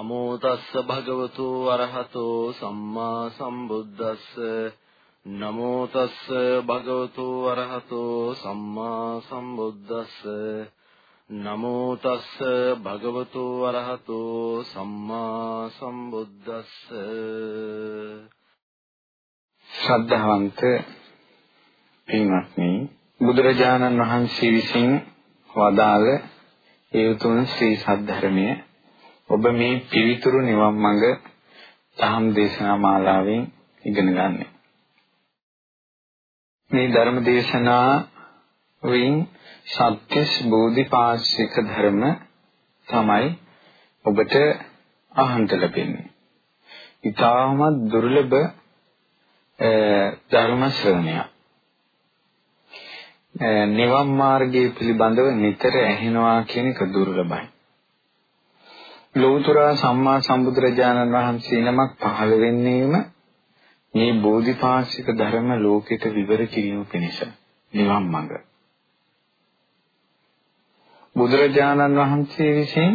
නමෝ තස්ස භගවතු අරහතෝ සම්මා සම්බුද්දස්ස. නමෝ තස්ස භගවතු අරහතෝ සම්මා සම්බුද්දස්ස. නමෝ තස්ස භගවතු අරහතෝ සම්මා සම්බුද්දස්ස. ශ්‍රද්ධාවන්ත පින්වත්නි බුදුරජාණන් වහන්සේ විසින් වදාළ ඒ උතුම් ශ්‍රී සද්ධර්මය ඔබ මේ පිවිතුරු නිවන් මඟ තහම් දේශනා මාලාවෙන් ඉගෙන ගන්න. මේ ධර්ම දේශනාවෙන් සත්‍යස් බෝධිපාක්ෂික ධර්ම තමයි ඔබට අහන්න ලැබෙන්නේ. ඊටමත් දුර්ලභ ධර්ම ශ්‍රවණයක්. නිවන් මාර්ගය පිළිබඳව නිතර ඇහෙනවා කියන එක දුර්ලභයි. ලෝතර සම්මා සම්බුදුරජාණන් වහන්සේ නමක් පහළ වෙන්නේම මේ බෝධිපාක්ෂික ධර්ම ලෝකෙට විවර කිරීම පිණිස නිවන් මඟ. බුදුරජාණන් වහන්සේ විසින්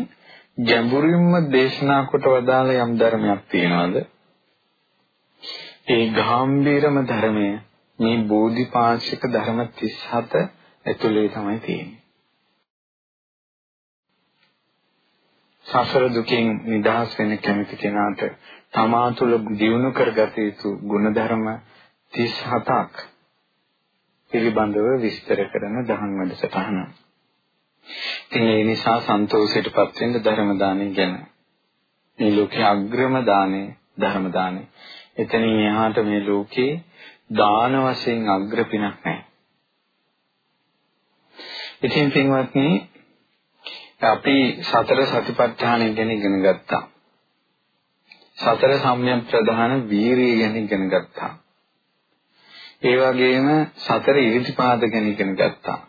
ගැඹුරින්ම දේශනා කොට වදාළ යම් ධර්මයක් තියෙනවද? ඒ ගාම්භීරම ධර්මය මේ බෝධිපාක්ෂික ධර්ම 37 ඇතුලේ තමයි තියෙන්නේ. සසර දුකින් නිදහස් වෙන්න කැමති කෙනාට තමා තුළ දියුණු කරගත යුතු ගුණධර්ම 37ක් පිළිබඳව විස්තර කරන දහම් වැඩසටහන. ඉතින් ඒ නිසා සන්තෝෂයටපත් වෙන්න ධර්ම දාණය ගැන. මේ ලෝකයේ අග්‍රම දාණය ධර්ම දාණය. එතනින් එහාට මේ ලෝකේ දාන වශයෙන් අග්‍ර පිනක් නැහැ. ඉතින් පින්වත්නි අපි සතර සතිපට්ඨානය ගැන ඉගෙන ගත්තා. සතර සම්‍යක් ප්‍රධාන වීරිය ගැන ඉගෙන ගත්තා. ඒ වගේම සතර ඉරිදිපාද ගැන ඉගෙන ගත්තා.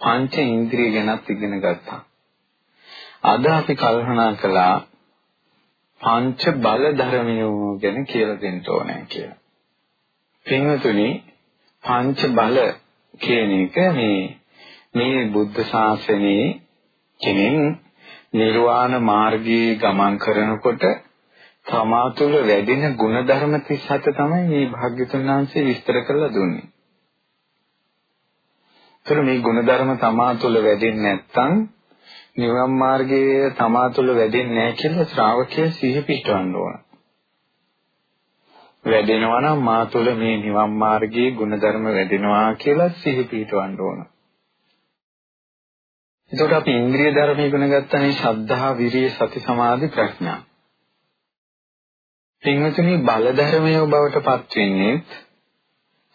පංච ඉන්ද්‍රිය ගැනත් ඉගෙන ගත්තා. අද අපි කල්පනා කළා පංච බල ධර්මියෝ ගැන කියලා දෙන්න ඕනේ කියලා. පින්වතුනි පංච බල කියන එක මේ මේ බුද්ධ ශාසනයේ කෙනෙක් නිර්වාණ මාර්ගයේ ගමන් කරනකොට තමා තුළ වැඩෙන ಗುಣධර්ම 37 තමයි මේ භාග්‍යතුන් වහන්සේ විස්තර කරලා දුන්නේ. ඒතර මේ ಗುಣධර්ම තමා තුළ වැඩෙන්නේ නැත්නම් නිවන් මාර්ගයේ තමා තුළ වැඩෙන්නේ නැහැ කියලා ශ්‍රාවකය සිහි පිටවන්න ඕන. වැඩෙනවා නම් මා තුළ මේ නිවන් මාර්ගයේ ಗುಣධර්ම වැඩෙනවා කියලා සිහි පිටවන්න ඕන. එතකොට අපි ඉන්ද්‍රිය ධර්ම ඉගෙන ගත්තනේ ශ්‍රද්ධා, විරිය, සති, සමාධි, ප්‍රඥා. පින්වතුනි බල ධර්මයේ බවට පත් වෙන්නේ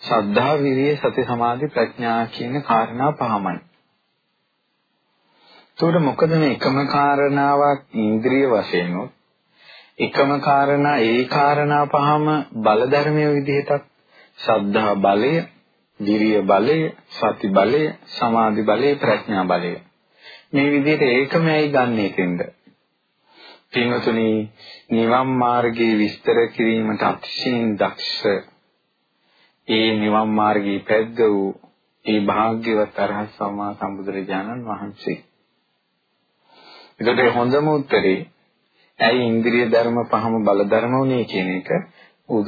ශ්‍රද්ධා, විරිය, සති, සමාධි, ප්‍රඥා කියන කාරණා පහමයි. එතකොට මොකද මේ එකම කාරණාවක් ඉන්ද්‍රිය වශයෙන් එකම කාරණා ඒ කාරණා පහම බල ධර්මයේ විදිහටත් ශ්‍රද්ධා බලය, විරිය බලය, සති බලය, සමාධි බලය, ප්‍රඥා බලය මේ විදිහට ඒකමයි ගන්න එකෙන්ද. පින්වතුනි නිවන් මාර්ගයේ විස්තර කිරීමට අතිශයින් දක්ෂ ඒ නිවන් මාර්ගයේ පැද්ද වූ ඒ භාග්‍යවත් අරහත් සම්මා සම්බුදුරජාණන් වහන්සේ. ඒකට හොඳම උත්තරේ ඇයි ඉන්ද්‍රිය ධර්ම පහම බල ධර්ම උනේ කියන එක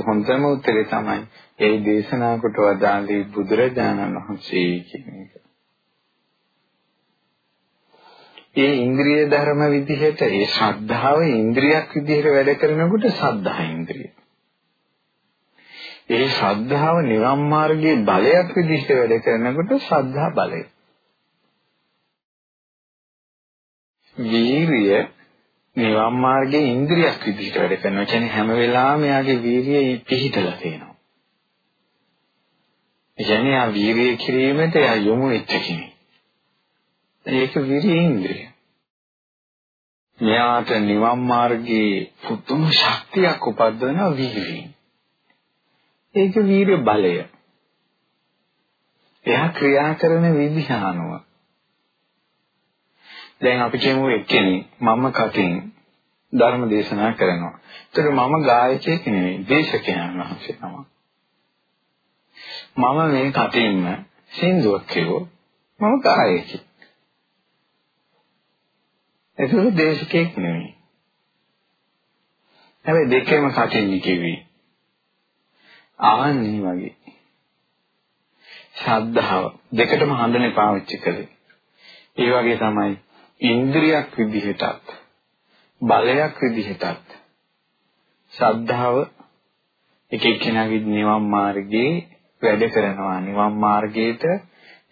හොඳම උත්තරේ තමයි ඒ දේශනා කොට වදාළේ බුදුරජාණන් වහන්සේ කියන එක. ඒ ඉන්ද්‍රිය ධර්ම විදිහට ඒ ශ්‍රද්ධාව ඉන්ද්‍රියක් විදිහට වැඩ කරනකොට සද්ධා ඉන්ද්‍රිය. ඒ ශ්‍රද්ධාව නිවන් මාර්ගයේ බලයක් විදිහට වැඩ කරනකොට ශ්‍රද්ධා බලය. වීරිය නිවන් මාර්ගයේ ඉන්ද්‍රියක් විදිහට වැඩ කරනවා. කියන්නේ හැම වෙලාවෙම එයාගේ වීරිය පිහිටලා තියෙනවා. ඒ කියන්නේ ආ වීරිය කිරීමට එයා යොමු වෙච්ච කෙනෙක්. ඒක විරිඉන්ද්‍රිය. මෙයාට නිවන් මාර්ගයේ පුදුම ශක්තියක් උපද්දවන වීර්යය. ඒක වීර්ය බලය. එයා ක්‍රියා කරන විදිහ අනුව. දැන් අපි කියමු එක්කෙනෙක් මම කටින් ධර්ම දේශනා කරනවා. ඒතර මම ගායකයෙක් නෙවෙයි දේශකයන් වහන්සේ තමයි. මම මේ කටින්ම සින්දුවක් කියවෝ මම ගායකයෙක්. ඒක දේශකෙක් නෙමෙයි. හැබැයි දෙකේම කටින් කිව්වේ. ආන්නේ වගේ. ශ්‍රද්ධාව දෙකටම හඳුනේ පාවිච්චි කළේ. ඒ වගේ තමයි ඉන්ද්‍රියක් විදිහටත් බලයක් විදිහටත් ශ්‍රද්ධාව එක එක්කෙනාගේ නිවන් මාර්ගයේ වැඩ කරනවා නිවන් මාර්ගයට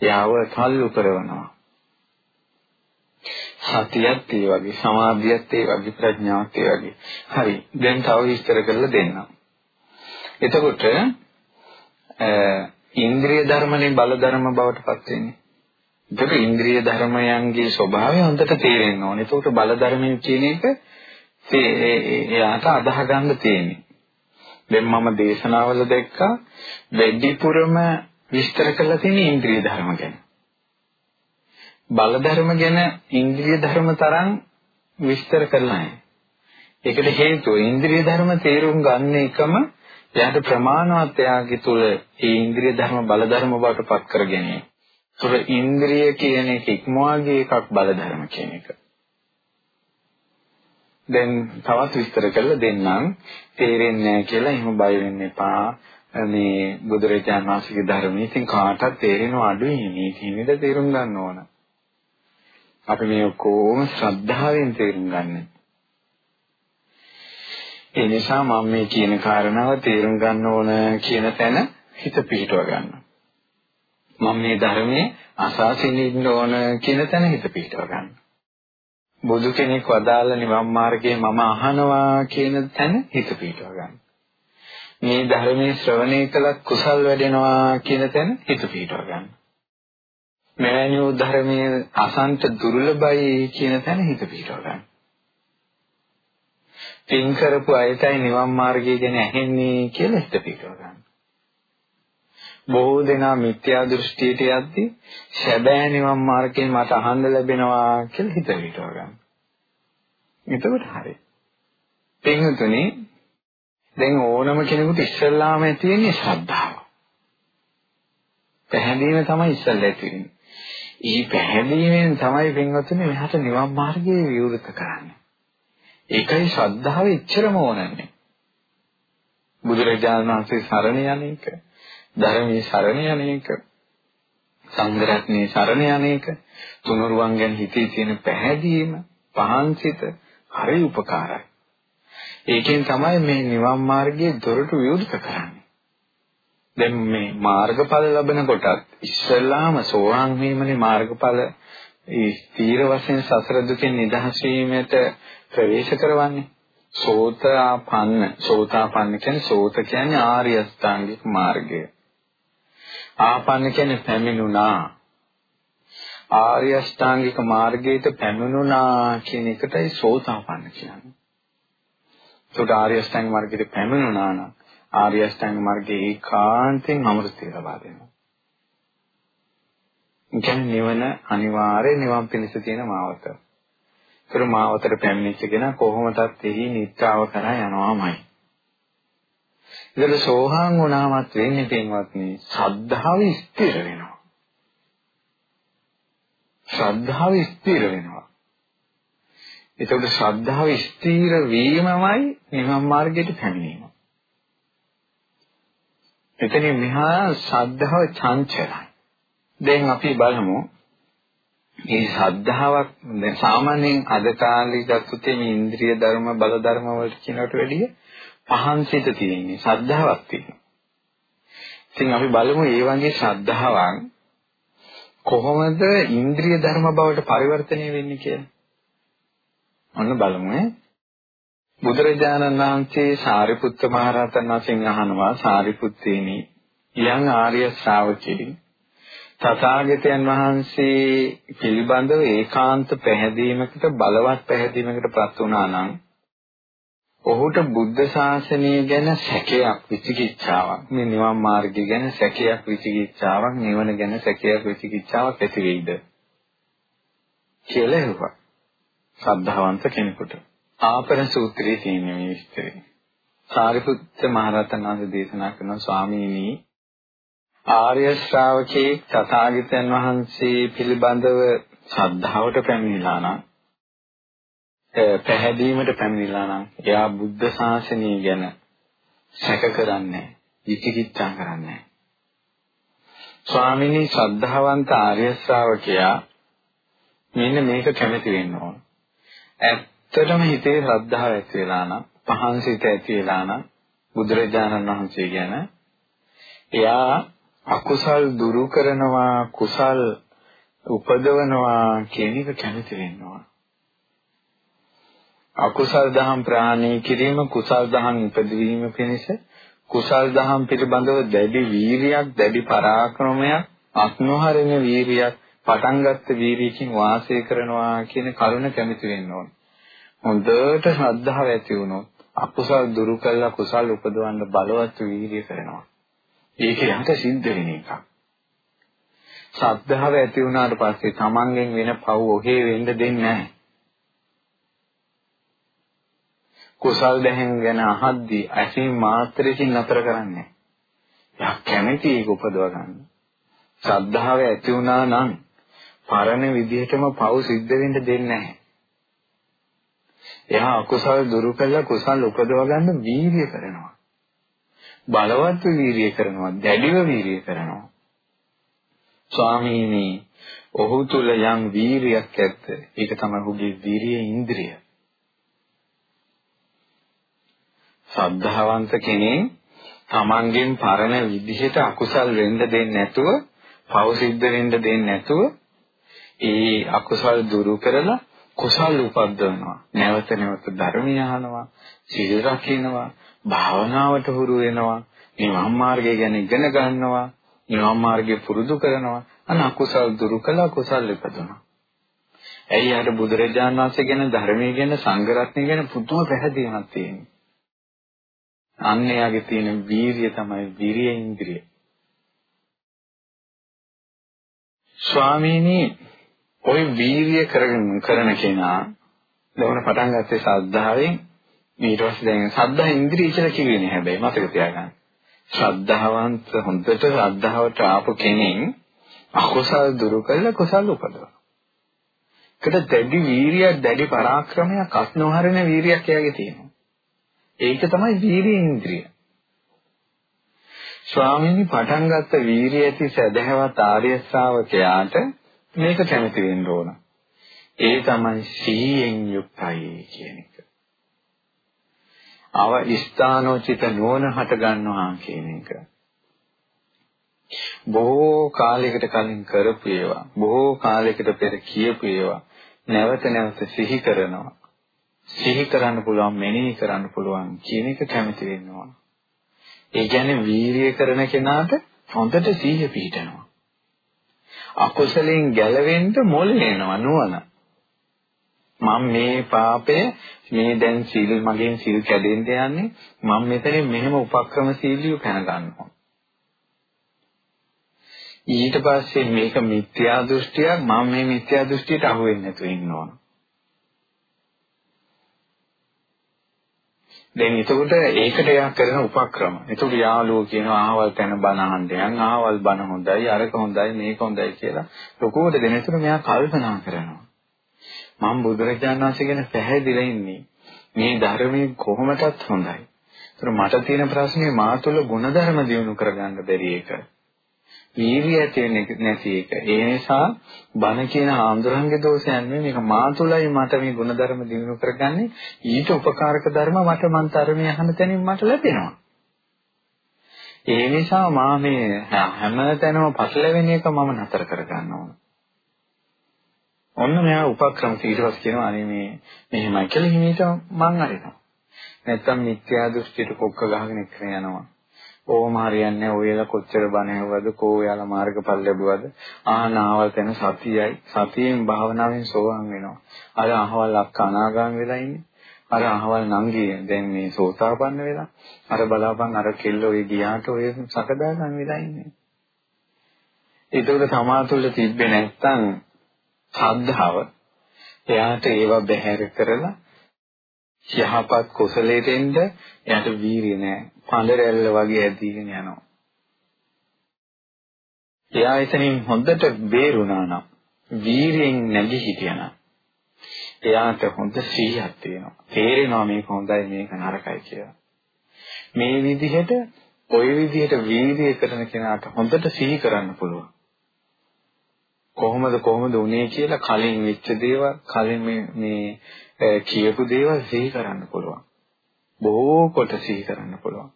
යාව තල්ලු කරනවා සතියත් ඒ වගේ සමාධියත් ඒ වගේ ප්‍රඥාවත් ඒ වගේ හරි දැන් තව විස්තර කරලා දෙන්නම් එතකොට ඉන්ද්‍රිය ධර්මනේ බල ධර්ම බවට පත් වෙන්නේ ඒක ඉන්ද්‍රිය ධර්මයන්ගේ ස්වභාවය හොඳට තේරෙන්න ඕනේ. ඒකට බල ධර්මය කියන එක එයාට අදාහ ගන්න තියෙන්නේ. දැන් මම දේශනාවල දැක්කා වැඩිපුරම විස්තර කරලා තියෙන ඉන්ද්‍රිය ධර්ම ගැන. බල ධර්ම ගැන ඉන්ද්‍රිය ධර්ම තරම් විස්තර කරලා නැහැ. ඒකට හේතුව ඉන්ද්‍රිය ධර්ම තේරුම් ගන්න එකම එයාට ප්‍රමාණවත් එයාගේ තුල ඒ ඉන්ද්‍රිය ධර්ම බල ධර්ම බවට පත් කර ගැනීම. තුර ඉන්ද්‍රිය කියන එක ඉක්මවාගේ එකක් බල ධර්ම කියන එක. දැන් තවත් විස්තර කරලා දෙන්නම් තේරෙන්නේ නැහැ කියලා එහෙම බය වෙන්න එපා මේ බුදුරජාණන් වහන්සේගේ ධර්මයේ ඉතින් කාටවත් තේරෙනව අඩුයි මේ කීමද තේරුම් ගන්න ඕන අපි මේ ඔක්කොම ශ්‍රද්ධාවෙන් තේරුම් ගන්න ඒ නිසා මම මේ කියන කාරණාව තේරුම් ගන්න ඕන කියන තැන හිත පිහිටව ගන්න මම මේ ධර්මයේ අසාසින් ඉන්න ඕන කියන තැන හිත පිහිටව ගන්න බුදු කෙනෙක් වදාළ නිවන් මාර්ගයේ මම අහනවා කියන තැන හිත පිටව ගන්න. මේ ධර්මයේ ශ්‍රවණය කළත් කුසල් වැඩෙනවා කියන තැන හිත පිටව ගන්න. මෙවැනි ධර්මයේ අසන්ත දුර්ලභයි කියන තැන හිත පිටව ගන්න. පින් කරපු අයටයි නිවන් මාර්ගය ගැන ඇහෙන්නේ කියලා හිත පිටව ගන්න. බොහෝ දෙනා මිත්‍යා දෘෂ්ටියට යද්දී සැබෑ නිවන් මාර්ගයෙන් මට අහන්න ලැබෙනවා කියලා හිත හිතව ගන්න. එතකොට හරි. පින්තුනේ දැන් ඕනම කෙනෙකුට ඉස්සල්ලාම ඇති වෙන්නේ ශ්‍රද්ධාව. පැහැදීම තමයි ඉස්සල්ලා ඇති වෙන්නේ. ඊ පැහැදීමෙන් තමයි පින්වතුනි මෙහාට නිවන් මාර්ගය විවෘත කරන්නේ. ඒකයි ශ්‍රද්ධාව එච්චරම ඕනන්නේ. බුදුරජාණන් වහන්සේ සරණ යන්නේක ධර්මයේ සරණ යන්නේක සංඝරත්නයේ සරණ යන්නේක තුනුරුවන් ගැන හිතේ තියෙන පැහැදීම පහන්සිත හරි උපකාරයි. ඒකෙන් තමයි මේ නිවන් මාර්ගයේ දොරටු විවෘත කරන්නේ. දැන් මේ මාර්ගඵල ලැබෙන කොටත් ඉස්සෙල්ලාම සෝවාන් වීමනේ මාර්ගඵල ඒ ස්ථීර වශයෙන් සසර දුකෙන් නිදහස් වීමට ප්‍රවේශ කරවන්නේ. සෝතාපන්න සෝතාපන්න කියන්නේ සෝත කියන්නේ ආර්ය අෂ්ටාංගික මාර්ගය. ආපන්න කියන්නේ පැමිණුණා. ආර්ය අෂ්ටාංගික මාර්ගයට පැමිණුණා කියන එකටයි සෝතාපන්න කියන්නේ. ඒකට ආර්ය අෂ්ටාංග මාර්ගයට පැමිණුණා නම් ආර්ය අෂ්ටාංග මාර්ගයේ ඒකාන්තයෙන් අමෘතය ලබා දෙනවා. කියන්නේ නිවන අනිවාර්ය නිවන් පිණිස තියෙන මාවත. ඒතර මාවතට පැමිණිච්ච කෙනා කොහොමදත් එහි නිත්‍යාව කරා යනවාමයි. ඒතර සෝහාන් වුණාමත් වෙන්නේ පින්වත්නි ශ්‍රද්ධාව ස්ථිර වෙනවා. ශ්‍රද්ධාව ස්ථිර වෙනවා. එතකොට ශ්‍රද්ධාව ස්ථිර වීමමයි නිවන් මාර්ගයට පැමිණීම. එතනින් මෙහා ශ්‍රද්ධාව චංචලයි. දැන් අපි බලමු මේ ශ්‍රද්ධාවක් දැන් සාමාන්‍යයෙන් අද කාලේ ගත්තොත් මේ ඉන්ද්‍රිය ධර්ම බල ධර්ම වලට කියනකට වැඩිය පහන් සිත තියෙන්නේ ශ්‍රද්ධාවක් තියෙනවා. ඉතින් අපි බලමු මේ වගේ ශ්‍රද්ධාවක් කොහොමද ඉන්ද්‍රිය ධර්ම බවට පරිවර්තනය වෙන්නේ කියලා. ඔන්න බලමු ඈ. බුදුරජාණන් වහන්සේ සාරිපුත්ත මහ රහතන් වහන්සේගෙන් අහනවා සාරිපුත්තේනි යම් ආර්ය ශ්‍රාවකෙනි තථාගතයන් වහන්සේ පිළිබඳව ඒකාන්ත පැහැදීමකට බලවත් පැහැදීමකට පත් වුණා නම් ඔහුට බුද්ධ ශාසනය ගැන සැකයක් විචිකිච්ඡාවක් මේ නිවන් මාර්ගය ගැන සැකයක් විචිකිච්ඡාවක් නිවන ගැන සැකයක් විචිකිච්ඡාවක් ඇති වෙයිද කියලා හෙව්වා ශ්‍රද්ධාවන්ත කෙනෙකුට. ආපර සූත්‍රයේ තියෙන මේ විස්තරය. සාරිපුත්ත මහරහතන් වහන්සේ දේශනා කරන ස්වාමීනි ආර්ය ශ්‍රාවකේ තථාගතයන් වහන්සේ පිළිබඳව ශ්‍රද්ධාවට පැමිණිලා නම් පැහැදීමට පැමිණිලා නම් එයා බුද්ධ ශාසනය ගැන සැක කරන්නේ විචිකිච්ඡා කරන්නේ ස්වාමිනී ශ්‍රද්ධාවන්ත ආර්ය ශ්‍රාවකයා මෙන්න මේක කැමති වෙන්න ඕන. ඇත්තටම හිතේ ශ්‍රද්ධාව ඇති වෙලා නම් පහන් සිත ඇති වෙලා නම් බුදුරජාණන් වහන්සේ ගැන එයා අකුසල් දුරු කරනවා කුසල් උපදවනවා කියන එක කැමති වෙනවා. අකුසල් දහම් ප්‍රහාණය කිරීම කුසල් දහම් ඉපදවීම පිණිස කුසල් දහම් පිළිබඳව දැඩි වීරියක් දැඩි පරාක්‍රමයක් අත්නොහරින වීරියක් පටන් ගත්ත වීරියකින් වාසය කරනවා කියන කරුණ කැමති වෙන්න ඕන. හොඳට ශ්‍රද්ධාව ඇති වුණොත් අකුසල් දුරු කළා කුසල් උපදවන්න බලවත් වීරිය කරනවා. ඒක යහට සිද්ධ වෙන එකක්. ශ්‍රද්ධාව ඇති වුණාට පස්සේ තමන්ගෙන් වෙන පව් ඔහේ වෙන්න දෙන්නේ නැහැ. කුසල් දැහැන් ගැන අහද්දී ඇසින් මාත්‍රකින් නතර කරන්නේ. යා කැමැති ඒක උපදව ගන්න. ශ්‍රද්ධාව ඇති වුණා නම් පරණ විදිහටම පව් සිද්ධ වෙන්න දෙන්නේ නැහැ. එයා අකුසල් දුරු කළා කුසල් උපදව ගන්න වීර්ය කරනවා. බලවත් වීර්ය කරනවා, දැඩිව වීර්ය කරනවා. ස්වාමීනි, ඔහු තුල යම් වීරියක් ඇත්ත. ඒක තමයි ඔහුගේ වීරිය ඉන්ද්‍රිය. සද්ධාවන්ත කෙනෙක් තමන්ගෙන් පරණ විදිහට අකුසල් වෙන්න දෙන්නේ නැතුව, පව සිද්ධ වෙන්න දෙන්නේ නැතුව ඒ අකුසල් දුරු කරලා කුසල් උපද්දවනවා. නැවත නැවත ධර්මය අහනවා, සීල රකින්නවා, භාවනාවට හුරු වෙනවා, නිවන් මාර්ගය ගැන ඉගෙන ගන්නවා, නිවන් මාර්ගය පුරුදු කරනවා. අන අකුසල් දුරු කළා කුසල් ඉපදුනා. ඇයි යාට බුදුරජාණන් වහන්සේ ගැන ධර්මයේ ගැන සංඝ රත්නය ගැන පුදුම පැහැදීමක් තියෙනවා. අන්න එයාගේ තියෙන වීරිය තමයි විරිය ඉන්ද්‍රිය. ස්වාමීනි ওই වීරිය කරගෙන කරන කෙනා ලෝණ පටන් ගත්තේ ශ්‍රද්ධාවෙන් ඊට පස්සේ දැන් ශ්‍රද්ධා ඉන්ද්‍රිය කියලා කිව්වේ නෑ හැබැයි මතක තියාගන්න. ශ්‍රද්ධාවන්ත හොඳට ශ්‍රද්ධාවට ආපු කෙනෙක් අකුසල් දුරු කළා කුසල් උපදවනවා. ඒකට දැඩි වීරියක් දැඩි පරාක්‍රමයක් අස්නෝහරණ වීරියක් එයාගේ තියෙනවා. ඒක තමයි වීරිය ඉන්ද්‍රිය. ස්වාමීනි පටන් ගත්ත වීරිය ඇති සදහවත් ආර්ය ශ්‍රාවකයාට මේක කැමති වෙන්න ඕන. ඒ තමයි සීයෙන් යුක්තයි කියන එක. අව ස්ථානෝචිත නුවණ හට ගන්නවා කියන එක. බොහෝ කාලයකට කලින් කරපු ඒවා, බොහෝ කාලයකට පෙර කියපු ඒවා නැවත නැවත සිහි කරනවා. සිහි කරන්න පුළුවන් මෙනෙහි කරන්න පුළුවන් කියන එක කැමති වෙනවා. ඒ කියන්නේ වීරිය කරන කෙනාට හොඳට සිහිය පිහිටනවා. අකුසලෙන් ගැලවෙන්න මොළ වෙනවා නුවණ. මම මේ පාපය මේ දැන් සීල් මගෙන් සීල් කැඩෙන්න යන්නේ මම මෙතනින් මෙහෙම උපක්‍රමශීලීව පැන ගන්නවා. ඊට පස්සේ මේක මිත්‍යා දෘෂ්ටියක් මම මේ මිත්‍යා දෘෂ්ටියට අහු වෙන්නේ නැතුව ඉන්න ඕන. දැන් එතකොට ඒකට එයා කරන උපක්‍රම. එතකොට යාළුවෝ කියනවා ආවල් තැන බණ අහන්න යන් ආවල් බණ හොඳයි අරක හොඳයි මේක හොඳයි කියලා. ලොකුවට දෙනතුරු මෙයා කල්පනා කරනවා. මම බුදුරජාණන් වහන්සේ ගැන පැහැදිලා ඉන්නේ. මේ ධර්මයේ කොහොමදත් හොඳයි. ඒතර මට තියෙන ප්‍රශ්නේ මා තුළ ගුණධර්ම දියුණු කරගන්න බැරි එක. වීර්යය ඇති නැති එක. ඒ නිසා බණ කියන ආන්දරංගේ දෝෂයන් නෙමෙයි මේක මා තුළයි මට මේ ගුණධර්ම දිනු කරගන්නේ. ඊට උපකාරක ධර්ම මට මන් තරමේ අහන තැනින් මට ලැබෙනවා. ඒ නිසා මා මේ හැම තැනම පසලවෙන එක මම නතර කරගන්න ඕන. ඔන්න මෙයා උපක්‍රම ඊට පස්සේ කියනවා අනේ මේ මෙහෙමයි කියලා හිමීට මං අරිනවා. නැත්තම් මිත්‍යා දෘෂ්ටියට කොක්ක ගහගෙන ඉක්කන යනවා. ඕම හරියන්නේ ඔයලා කොච්චර බණ ඇහුවද කෝ ඔයාලා මාර්ගඵල ලැබුවද? ආනාවල් තැන සතියයි. සතියෙන් භාවනාවෙන් සෝවාන් වෙනවා. අර අහවල් අක්ක අනාගාම වෙලා ඉන්නේ. අර අහවල් නංගී දැන් මේ සෝතාපන්න වෙලා. අර බලාපන් අර කෙල්ල ඔය ගියාට ඔය සකදාගාම වෙලා ඉන්නේ. ඒකට සමාතුල්ල තිබ්බේ නැත්තම් ශ්‍රද්ධාව එයාට ඒවා බැහැර කරලා යහපත් කුසලයට එන්න එයාට වීරිය නෑ. පඳරැල්ල වගේ ඇදීගෙන යනවා. එයා එතනින් හොඳට බේරුණා නම් වීරියෙන් නැගී හිටියනම් එයාට හොඳ සිහියක් තියෙනවා. තේරෙනවා මේක හොඳයි මේක නරකයි කියලා. මේ විදිහට ওই විදිහට වීර්යය කරන කෙනාට හොඳට සිහි කරන්න පුළුවන්. කොහොමද කොහොමද උනේ කියලා කලින් වෙච්ච දේවල් කලින් මේ කියපු දේවල් සිහි කරන්න පුළුවන්. බොහෝ කොට සිහි කරන්න පුළුවන්.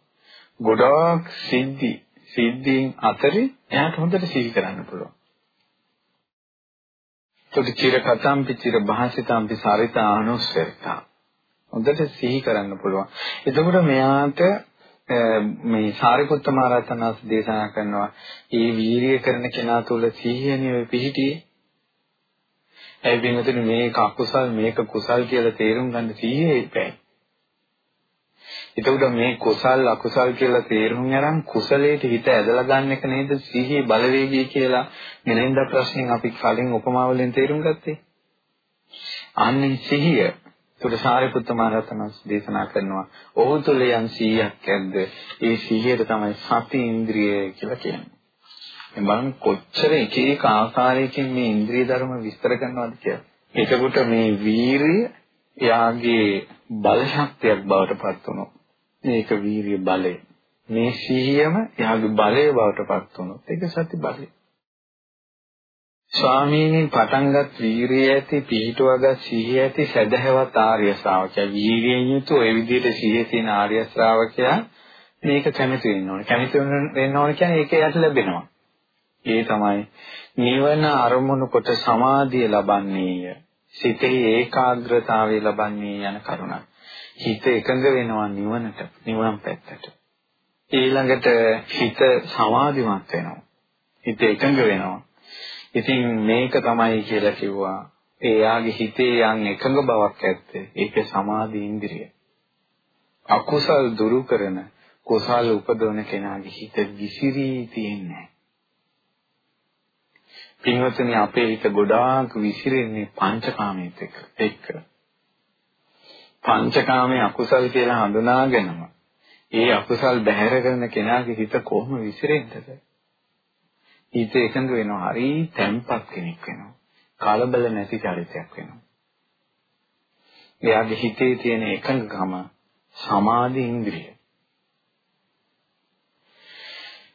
ගොඩාක් සිද්ධි සිද්ධීන් අතරේ එයාට හොඳට සිහි කරන්න පුළුවන්. ඒකට චිර කතම්පි චිර භාසිතම්පි සරිතා අනුස්සරිතා. හොඳට සිහි කරන්න පුළුවන්. එතකොට මෙයාට මේ සාරිපුත්ත මහරහතන්වස් දේශනා කරනවා ඒ වීරිය කරන කෙනා තුල සිහියනේ පිහිටියේ? ඒ වෙනතුනේ මේක අකුසල් මේක කුසල් කියලා තේරුම් ගන්න සිහියේ ඉපැයි එතකොට මේ කුසල් අකුසල් කියලා තේරුම් ගන්න කුසලයට හිත ඇදලා ගන්න එක නේද සිහියේ බලවේගය කියලා මෙලෙන්ද ප්‍රශ්නෙන් අපි කලින් උපමා වලින් තේරුම් ගත්තේ? අන්නේ සිහිය ඒකට සාරිපුත්ත මහ රහතන් දේශනා කරනවා ඔහු තුල යම් 100ක් ඇද්ද ඒ 100ට තමයි සති ඉන්ද්‍රිය කියලා කියන්නේ. දැන් බලන්න කොච්චර එක එක ආකාරයකින් මේ ඉන්ද්‍රිය ධර්ම විස්තර කරනවද කියලා. එතකොට මේ වීරිය එයාගේ බල ශක්තියක් බවට පත් වුණොත් මේක වීරිය බලය. මේ සිහියම එයාගේ බලය බවට පත් වුණොත් ඒක සති බලය. ස්වාමීන් පටන්ගත් වීරිය ඇති පිහිටුවගත් සිහිය ඇති සදහවත් ආර්ය ශ්‍රාවකයා වීරියෙන් යුතු ඒ විදිහට සිහිය තියෙන ආර්ය ශ්‍රාවකයා මේක කැමති වෙන්න ඕනේ. කැමති වෙන්න ඕනේ කියන්නේ ඒක යට ලැබෙනවා. ඒ තමයි නිවන අරමුණු කොට සමාධිය ලබන්නේය. සිතේ ඒකාග්‍රතාවය ලබන්නේ යන කරුණක්. හිත එකඟ වෙනවා නිවනට, නිවන පැත්තට. ඊළඟට හිත සමාධිමත් වෙනවා. හිත එකඟ වෙනවා. ඉතින් මේක තමයි කියලා කිව්වා. එයාගේ හිතේ යම් එකඟ බවක් ඇත්තේ. ඒක සමාධි ඉන්ද්‍රිය. අකුසල් දුරු කරන කුසල් උපදවන කෙනාගේ හිත විසිරී තියෙන්නේ පින්වත්නි අපේ හිත ගොඩාක් විසිරෙන්නේ පංචකාමයට එක්ක. පංචකාමයේ අකුසල් කියලා හඳුනාගෙනම ඒ අකුසල් බැහැර කරන කෙනාගේ හිත කොහොම විසිරෙන්නද? හිත එකඟ වෙනවා. හරි තැම්පත් කෙනෙක් වෙනවා. කලබල නැති චරිතයක් වෙනවා. එයාගේ හිතේ තියෙන එකඟකම සමාධි ඉන්ද්‍රිය.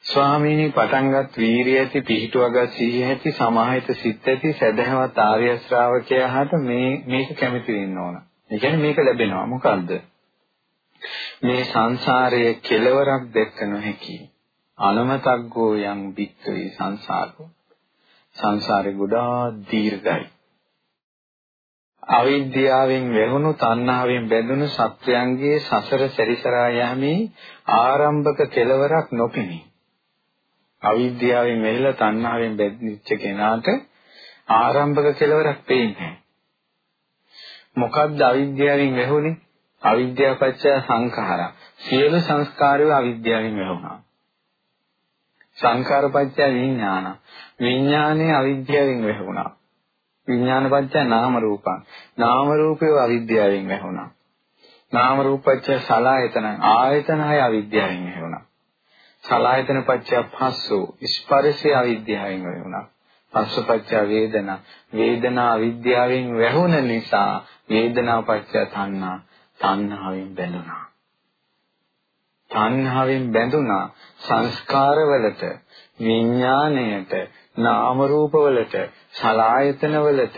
ස්වාමීනි පටන්ගත් වීරිය ඇති පිහිටුවගත් සිහිය ඇති සමාහිත සිත් ඇති සදහවත් ආර්ය ශ්‍රාවකයාට මේ මේක කැමති වෙන්න ඕන. ඒ කියන්නේ මේක ලැබෙනවා. මොකද්ද? මේ සංසාරයේ කෙලවරක් දැක්ක නොහැකි. අනමතග්ගෝ යම් වික්කවේ සංසාරෝ. සංසාරේ ගොඩාක් දීර්ඝයි. අවිද්‍යාවෙන් වැහුණු තණ්හාවෙන් බැඳුණු සත්‍යයන්ගේ සසර සැරිසරා යෑමේ ආරම්භක කෙලවරක් නොපෙනී. අවිද්‍යාවෙන් වැහිලා තණ්හාවෙන් බැඳිච්ච කෙනාට ආරම්භක කෙලවරක් පේන්නේ මොකද්ද අවිද්‍යාවෙන් වැහුනේ අවිද්‍යාව පත්‍ය සංඛාර. සියලු සංස්කාරය අවිද්‍යාවෙන් වැහුණා. සංඛාරපච්චය විඥාන. විඥානේ අවිද්‍යාවෙන් වැහුණා. විඥානපච්චය නාම රූපං. නාම රූපේ අවිද්‍යාවෙන් වැහුණා. නාම රූපච්චය සලායතන ආයතනය අවිද්‍යාවෙන් වැහුණා. සලායතන පච්චය පස්සෝ ස්පර්ශය අවිද්‍යාවෙන් වැහුණා. පස්සපච්චය වේදනා වේදනා අවිද්‍යාවෙන් වැහුණ නිසා වේදනා පච්චය තණ්හා තණ්හාවෙන් බැඳුණා. තණ්හාවෙන් බැඳුනා සංස්කාරවලට විඥාණයට නාම රූපවලට සලායතනවලට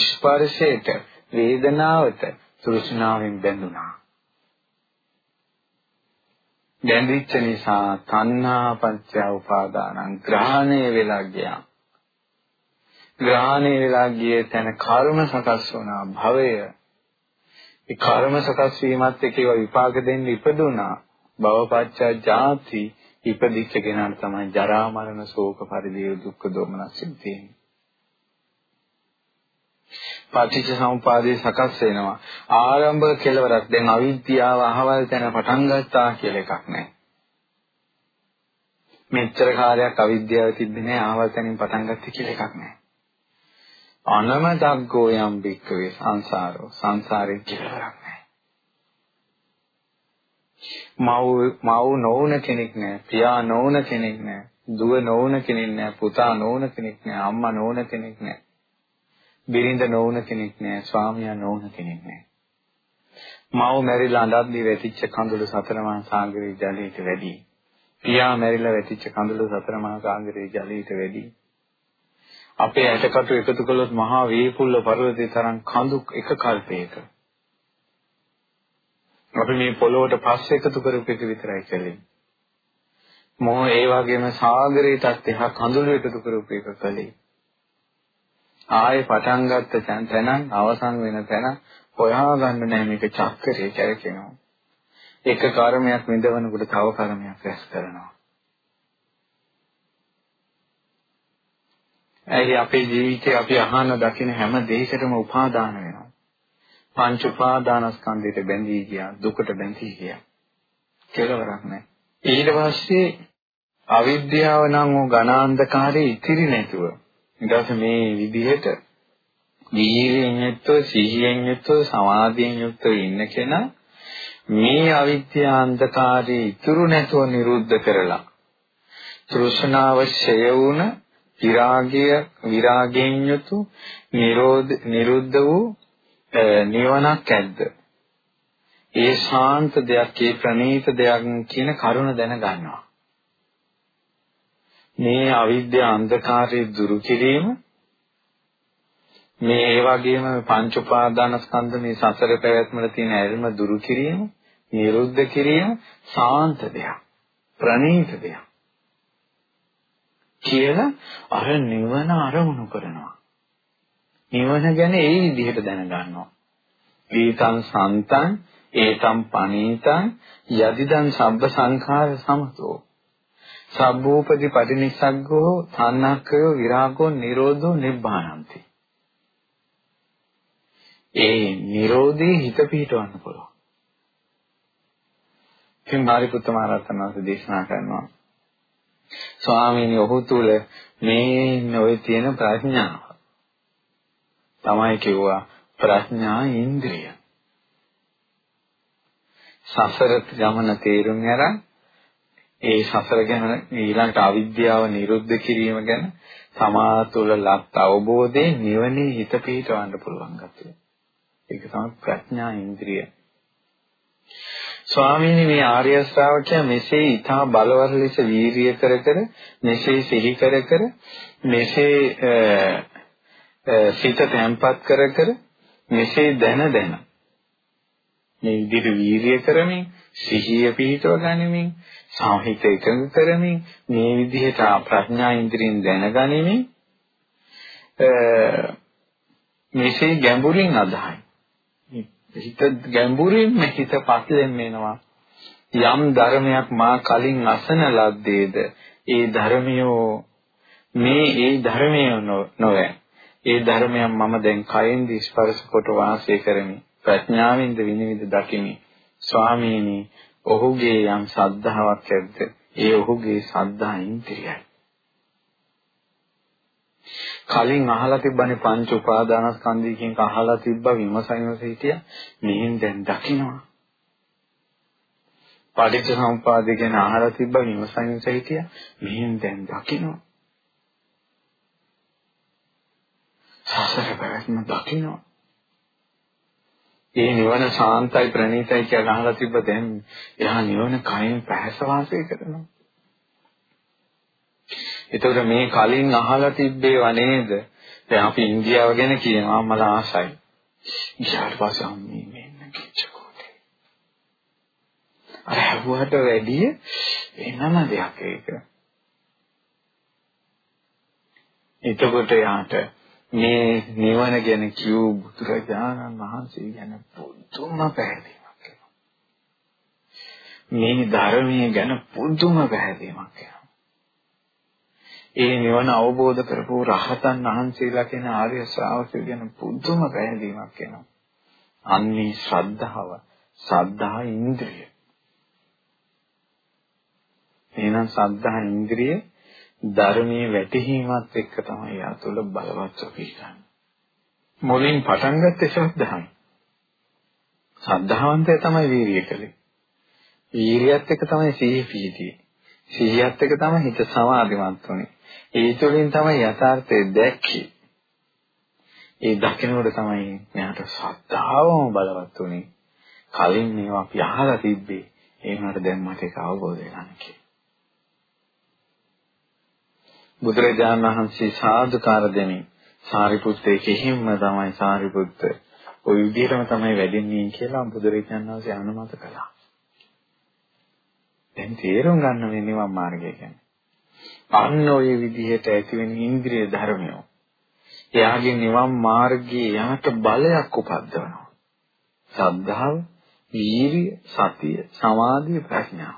ස්පර්ශයට වේදනාවට තෘෂ්ණාවෙන් බැඳුනා බැඳිච්ච නිසා තණ්හා පත්‍ය උපාදානං ග්‍රහණය වෙලා ගියා. ග්‍රහණය වෙලා ගියේ තැන කර්ම සකස් වුණා භවය. ඒ කර්ම සකස් වීමත් එක්ක විපාක දෙන්න ඉපදුනා භවපච්චා ජාති ඉපදිච්ච කෙනාට තමයි ජරා මරණ ශෝක පරිදේව දුක්ඛ දෝමනස් තියෙන්නේ. පටිච්ච සමුපාදේ සකස් වෙනවා. ආරම්භ කෙලවරක් දැන් අවිද්‍යාව අහවල් තැන පටන් ගත්තා කියලා එකක් නැහැ. මෙච්චර කාලයක් අවිද්‍යාව තිබ්බේ නැහැ ආවල් තැනින් පටන් ගත්තේ කියලා එකක් නැහැ. අනමදග්ගෝ යම් බික්කවේ සංසාරෝ සංසාරේ කෙලවරක් මව් මව් නොවුන කෙනෙක් නෑ පියා නොවුන කෙනෙක් නෑ දුව නොවුන කෙනෙක් නෑ පුතා නොවුන කෙනෙක් නෑ අම්මා නොවුන කෙනෙක් නෑ බිරිඳ නොවුන කෙනෙක් නෑ, ස්වාමියා නොවුන කෙනෙක් නෑ. මව මැරිලා අඬද්දී වැටිච්ච කඳුළු සතර මහා සාගරයේ ජලයට වැඩි. පියා මැරිලා වැටිච්ච කඳුළු සතර මහා සාගරයේ ජලයට වැඩි. අපේ ඇටකටු එකතු කළොත් මහා වේපුල්ල පර්වතේ තරම් කඳු එක කල්පයක. අපි මේ පොළොවට පස් එකතු කරපු එක විතරයි කළේ. මොහ ඒ වගේම සාගරයටත් එහා කඳුළු එකතු කරපු එක කළේ. ආයේ පටන් ගත්ත තැනන් අවසන් වෙන තැන හොයා ගන්න නෑ මේක චක්‍රය කැරකෙනවා. එක කර්මයක් විඳවනකොට තව කර්මයක් රැස් කරනවා. ඇයි අපේ ජීවිතේ අපි අහන දකින හැම දෙයකටම උපාදාන වෙනවා. පංච උපාදානස්කන්ධයට බැඳී ගියා, දුකට බැඳී ගියා. කෙලවරක් නැහැ. ඊට පස්සේ අවිද්‍යාව නම් වූ ඝනාන්ධකාරයේ ඉතිරි නැතුව ඊට මේ විදිහට වීර්යයෙන් යුක්තව සිහියෙන් යුක්තව සමාධියෙන් යුක්තව ඉන්න කෙනා මේ අවිද්‍යා අන්ධකාරයේ ඉතුරු නැතුව නිරුද්ධ කරලා තෘෂ්ණාව ඡය වුණ විරාගය විරාගයෙන් යුතු නිරෝධ නිරුද්ධ වූ නිවනක් ඇද්ද ඒ ශාන්ත දෙයක් ඒ ප්‍රණීත දෙයක් කියන කරුණ දැනගන්නවා මේ අවිද්‍යා අන්ධකාරය දුරු කිරීම මේ ඒ වගේම පංච උපාදානස්කන්ධ මේ සතර පැවැත්මල තියෙන ඇල්ම දුරු කිරීම, නිරුද්ධ කිරීම සාන්ත දෙයක්. ප්‍රණීත දෙයක්. කියලා අර නිවන අරමුණු කරනවා. නිවන ගැන ඒ විදිහට දැනගන්නවා. ඊතං සන්තං ඒතං පනීතං යදිදං සබ්බ සංඛාර සමතෝ සබ්බෝපදි පටිනිස්සග්ගෝ තණ්හක්ඛයෝ විරාගෝ නිරෝධෝ නිබ්බානಂತಿ ඒ Nirodhe හිත පිහිටවන්න පුළුවන්. ඉතින් මාරිපුත්ත මහරහතන් වහන්සේ දේශනා කරනවා ස්වාමීනි ඔහු තුල මේ ඔය තියෙන ප්‍රඥාව තමයි කිව්වා ප්‍රඥා ඉන්ද්‍රිය. සසර ගමන තේරුම් අරන් ඒ සසර ගැන ඊළඟට අවිද්‍යාව නිරුද්ධ කිරීම ගැන තමා තුළ ලත් අවබෝධයෙන් නිවනේ හිත පිහිටවන්න පුළුවන් ගැතියි. ඒක තමයි ප්‍රඥා ඉන්ද්‍රිය. ස්වාමීනි මේ ආර්ය ශ්‍රාවකයා මෙසේ ඊටා බලවත් ලෙස වීරිය කර කර මෙසේ සිහි කර කර මෙසේ සිත තැම්පත් කර කර මෙසේ දැන දැන මේ විදිහට වීරිය කරමින් සිහිය පිහිටව ගනිමින් සාහිත එකඟ කරමින් මේ විදිහට ප්‍රඥා ඉන්ද්‍රියෙන් දැනගනිමින් මෙසේ ගැඹුරින් අදහයි හිත ගැඹුරින්ම හිත පස්ලෙන් වෙනවා. යම් ධර්මයක් මා කලින් අසන ලද්දේද ඒ ධර්මියෝ මේ ඒ ධර්මය නොවේ. ඒ ධර්මයන් මම දැන් කයෙන් ස්පර්ශ කොට වාසය කරමි. ප්‍රඥාවෙන්ද විනිවිද දකිමි. ස්වාමීනි ඔහුගේ යම් සද්ධාාවක් ඇද්ද ඒ ඔහුගේ සද්ධා ඉන්ද්‍රියයි. කලින් අහලා තිබ්බනේ පංච උපාදානස්කන්ධය කියන එක අහලා තිබ්බා විමසයිමස හිටියා. මෙහෙන් දැන් දකින්නවා. පටිච්ච සමුපාදය ගැන අහලා තිබ්බා විමසයිමස හිටියා. මෙහෙන් දැන් දකින්නවා. සසර පැවැත්ම දකින්නවා. ඒ නිවන ශාන්තයි ප්‍රණීතයි කියලා අහලා තිබ්බ දැන් එහා නිවන කයින් පැහැස වාසය කරනවා. එතකොට මේ කලින් අහලා තිබ්බේව නේද? දැන් අපි ඉන්දියාව ගැන කියනවා මල ආසයි. ඊට පස්සේ අම්මේ මෙන්න කිච්චකෝටේ. අර හැවුවට වැඩිය වෙනම දෙයක් ඒක. එතකොට යාට මේ නිවන ගැන කියූ බුදුරජාණන් වහන්සේ ගැන පුදුම පැහැදීමක් එනවා. මේ ධර්මයේ ගැන පුදුම පැහැදීමක් එනවා. ඒ නිවන අවබෝධ කරපු රහතන් වහන්සේලා කියන ආර්ය ශ්‍රාවකයෝ ගැන පුදුම පැහැදීමක් එනවා. අන්නේ ශ්‍රද්ධාව, ශ්‍රද්ධා ඉන්ද්‍රිය. එහෙනම් ශ්‍රද්ධා ඉන්ද්‍රිය ධර්මයේ වැටහීමත් එක්ක තමයි යාතුල බලවත්ව පිළිගන්නේ. මුලින් පටන් ගත්තේ ශ්‍රද්ධාවයි. ශ්‍රද්ධාවන්තය තමයි වීරිය කළේ. වීරියත් එක්ක තමයි සිහිය පිහිටියේ. සිහියත් එක්ක තමයි හිත සමාධිමත් වුනේ. ඒ තුළින් තමයි යථාර්ථය දැක්කේ. ඒ දකිනකොට තමයි මෙයාට ශ්‍රද්ධාවම බලවත් උනේ. කලින් මේවා අපි අහලා තිබ්බේ. ඒ වුණාට දැන් මට ඒක අවබෝධ වෙලා නැහැ. බුදුරජාණන් වහන්සේ සාදුකාර දෙමින් සාරිපුත්තේ කෙහිම්ම තමයි සාරිපුත්ත ওই විදිහටම තමයි වැඩින්නේ කියලා බුදුරජාණන් වහන්සේ අනුමත කළා. දැන් තේරුම් ගන්න මේ නිවන් මාර්ගය කියන්නේ. අන්න ওই විදිහට ඇතිවෙන ඉන්ද්‍රිය ධර්මය. එයාගේ නිවන් මාර්ගයේ යාට බලයක් උපද්දවනවා. ශ්‍රද්ධාව, වීරිය, සතිය, සමාධිය, ප්‍රඥාව.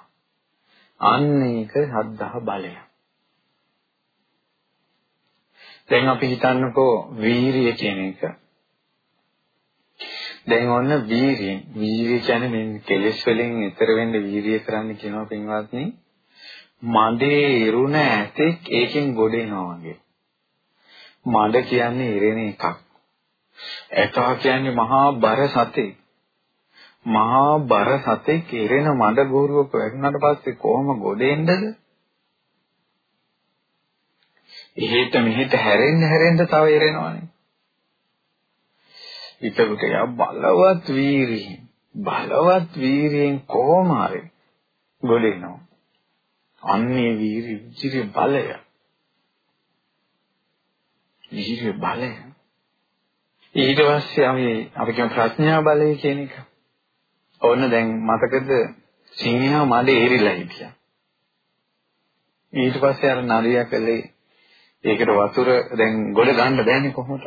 අන්න ඒක ශ්‍රද්ධා බලය. දැන් අපි හිතන්නකෝ වීරිය කියන එක. දැන් ඔන්න වීරිය. වීරිය කියන්නේ මේ කෙලෙස් වලින් ඈතර වෙන්න වීරිය කරන්න කියනවා පින්වත්නි. මඩේ ඉරුණ ඇතෙක් ඒකෙන් ගොඩ එනවා වගේ. මඩ කියන්නේ ඉරෙන එකක්. ඇතා කියන්නේ මහා බර සතෙක්. මහා බර සතෙක් ඉරෙන මඩ ගෝරුවක වැටුණාට පස්සේ කොහොම ගොඩ එන්නද? එහෙට මෙහෙට හැරෙන්න හැරෙන්න තව ඉරෙනවනේ. ඊටකට යා බලවත් වීරියෙන් බලවත් වීරියෙන් කොහොම හරි ගොඩ එනවා. අන්නේ වීරි විචිරි බලය. වීරි බලය. ඊට පස්සේ අපි අපි කියන ප්‍රඥා බලය කියන එක. ඕන්න දැන් මතකද සිංහයා මඩේ එරිලා හිටියා. ඊට පස්සේ අර නරියා කළේ ඒකට වතුර දැන් ගොඩ ගන්න බෑනේ කොහොමද?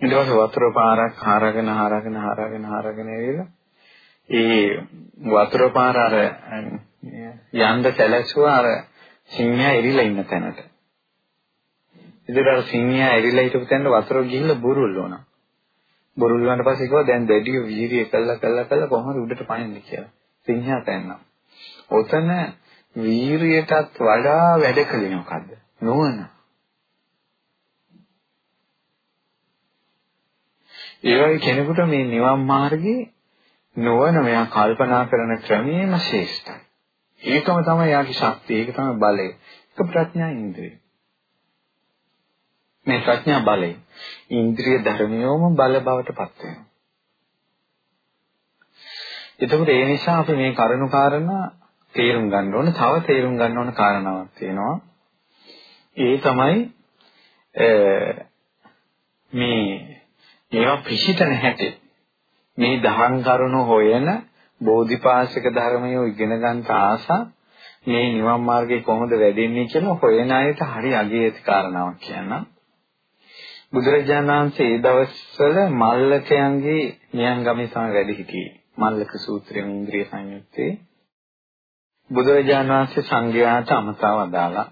ඊට පස්සේ වතුර පාරක් හරගෙන හරගෙන හරගෙන හරගෙන ඇවිල්ලා ඒ වතුර පාර අර යන්න සැලැස්සුවා අර සිංහයා එරිලා ඉන්න තැනට. ඉතින් අර සිංහයා එරිලා හිටපු තැනට වතුර ගිහිල්ලා බුරුල් වුණා. බුරුල් වුණාට පස්සේ කිව්වා දැන් දැඩිව වීර්යය කළා කළා කළා කොහොමද උඩට පනින්න කියලා. සිංහයා තැන්නා. ඔතන වීරියටත් වඩා වැඩ කළේ මොකද්ද? නුවණ. ඒ වගේ කෙනෙකුට මේ නිවන් මාර්ගයේ නොවන මෙයා කල්පනා කරන ක්‍රමයේම ශ්‍රේෂ්ඨයි. ඒකම තමයි යාගේ ශක්තිය, ඒක තමයි බලය. ඒක ප්‍රඥා ඉන්ද්‍රිය. මේ ප්‍රඥා බලය ඉන්ද්‍රිය ධර්මියෝම බල බවට පත් වෙනවා. එතකොට ඒ නිසා අපි මේ කරුණු කාරණා තේරුම් ගන්න ඕන. තව තේරුම් ගන්න ඕන කාරණාවක් තියෙනවා. ඒ තමයි මේ ඒවා පිහිටන හැටි මේ දහම් කරුණු හොයන බෝධිපාශික ධර්මය ඉගෙන ගන්න ආසා මේ නිවන් මාර්ගේ කොහොමද වැඩෙන්නේ කියලා හොයන අයට හරි අගය ඇති කාරණාවක් කියන්නම්. බුදුරජාණන් වහන්සේ ඒ දවස්වල මල්ලකයන්ගේ නියංගමේ තමයි වැඩ සිටියේ. මල්ලක සූත්‍රයෙන් ඉන්ද්‍රිය සංයුත්තේ බුදුරජාණන් වහන්සේ සංඝයාට අමතාව අදාලා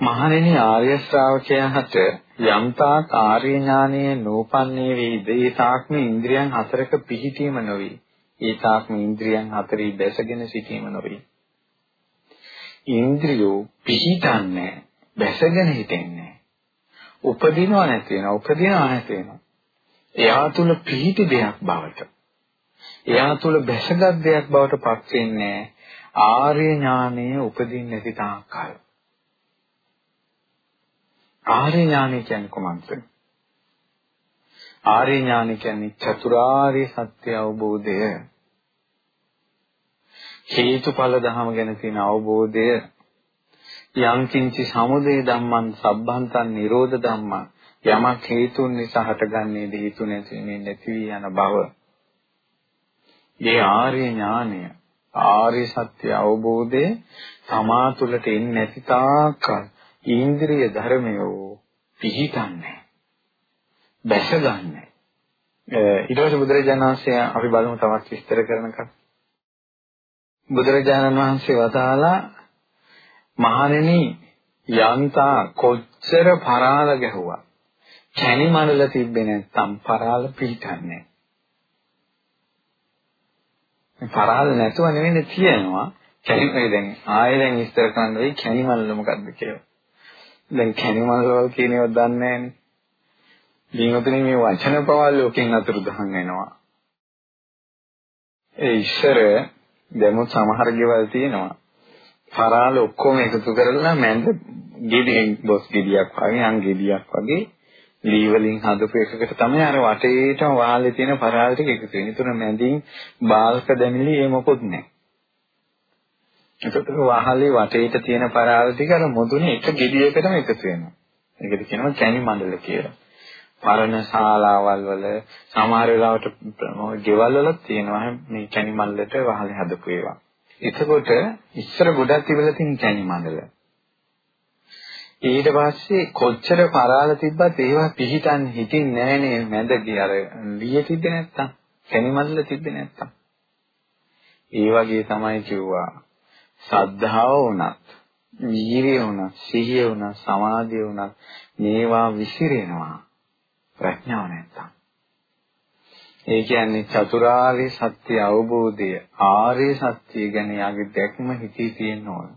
මහණෙනි ආර්ය ශ්‍රාවකයාට යම්තාක් ආර්ය ඥානයේ නෝපන්නේ වේද ඒ තාක්ම ඉන්ද්‍රියන් හතරක පිහිටීම නොවේ. ඒ තාක්ම ඉන්ද්‍රියන් හතරේ බැසගෙන සිටීම නොවේ. ඉන්ද්‍රියෝ පිහිටන්නේ බැසගෙන හිටින්නේ. උපදිනව නැති වෙනවා උපදිනව නැති වෙනවා. එයා තුල පිහිටි දෙයක් බවට. එයා තුල බැසගත් දෙයක් බවට පත් වෙන්නේ ආර්ය ඥානයේ උපදින්නේ නැති තාක්කල්. ආර්ය ඥානය කියන්නේ කොහොමද? ආර්ය ඥානය කියන්නේ චතුරාර්ය සත්‍ය අවබෝධය. හේතුඵල ධම ගැන තියෙන අවබෝධය යම් කිංචි සමුදය ධම්මං සබ්බන්තං නිරෝධ ධම්මං යමක් හේතුන් නිසා හටගන්නේ හේතු නැතිවෙන්නේ නැති වී යන බව. මේ ආර්ය ඥානය ආර්ය සත්‍ය අවබෝධය තමා තුළට එන්නේ නැති තාක්කල් ඉන්ද්‍රිය ධර්මයෝ පිහිටන්නේ බැසගන්නේ. ඊට පස්සේ බුදුරජාණන් වහන්සේ අපි බලමු තවත් විස්තර කරනකම් බුදුරජාණන් වහන්සේ වදාලා මහණෙනි යන්තා කොච්චර පරාල ගැහුවා? කැණි මණ්ඩල තිබ්බේ නැත්නම් පරාල පිහිටන්නේ? පරාල නැතුව නෙවෙයි තියෙනවා. කැණි දැන් ආයෙ දැන් විස්තර කරන්න වෙයි කැණි මණ්ඩල මොකද්ද කියලා. දැන් කැනිමල්වල් කියන ඒවා දන්නේ නැහනේ. දිනවතුනි මේ වචන පවා ලෝකෙන් අතුරුදහන් වෙනවා. ඒ ඉස්සර දැමුත් සමහර ගෙවල් තියෙනවා. පරාල ඔක්කොම එකතු කරලා මැන්ද ගෙඩියෙන් බොස් ගෙඩියක් වගේ අං ගෙඩියක් වගේ ලී වලින් හදපු එකකට තමයි අර වටේටම වාලේ තියෙන පරාල ටික එකතු වෙන්නේ. ඒතර මැදින් බාල්ක දැමිලි ඒ මොකොත් නැහැ. එතකොට වහලේ වටේට තියෙන පරාල ටික අර මුදුනේ එක ගෙඩියකටම එකතු වෙනවා. ඒකට කියනවා කැණි මණ්ඩල කියලා. පරණ ශාලාවල් වල සමහර වෙලාවට ගෙවල් වල තියෙනවා මේ කැණි මණ්ඩලට වහලේ හදපු ඒවා. එතකොට ඉස්සර ගොඩක් තිබිලා තියෙන කැණි මණ්ඩල. ඊට පස්සේ කොච්චර පරාල තිබ්බත් ඒවා පිහිටන්නේ හිටින්නේ නැහනේ මැදදී අර ලිය තිබ්බේ නැත්තම් කැණි මණ්ඩල තිබ්බේ නැත්තම්. ඒ වගේ තමයි කිව්වා. සද්ධාව වුණත්, වීරිය වුණත්, සිහිය වුණත්, සමාධිය වුණත් මේවා විසිරෙනවා. ප්‍රඥාව නැත්තම්. ඒ කියන්නේ චතුරාර්ය සත්‍ය අවබෝධය ආර්ය සත්‍ය ගැන යාගේ දැක්ම හිතේ තියෙන්න ඕන.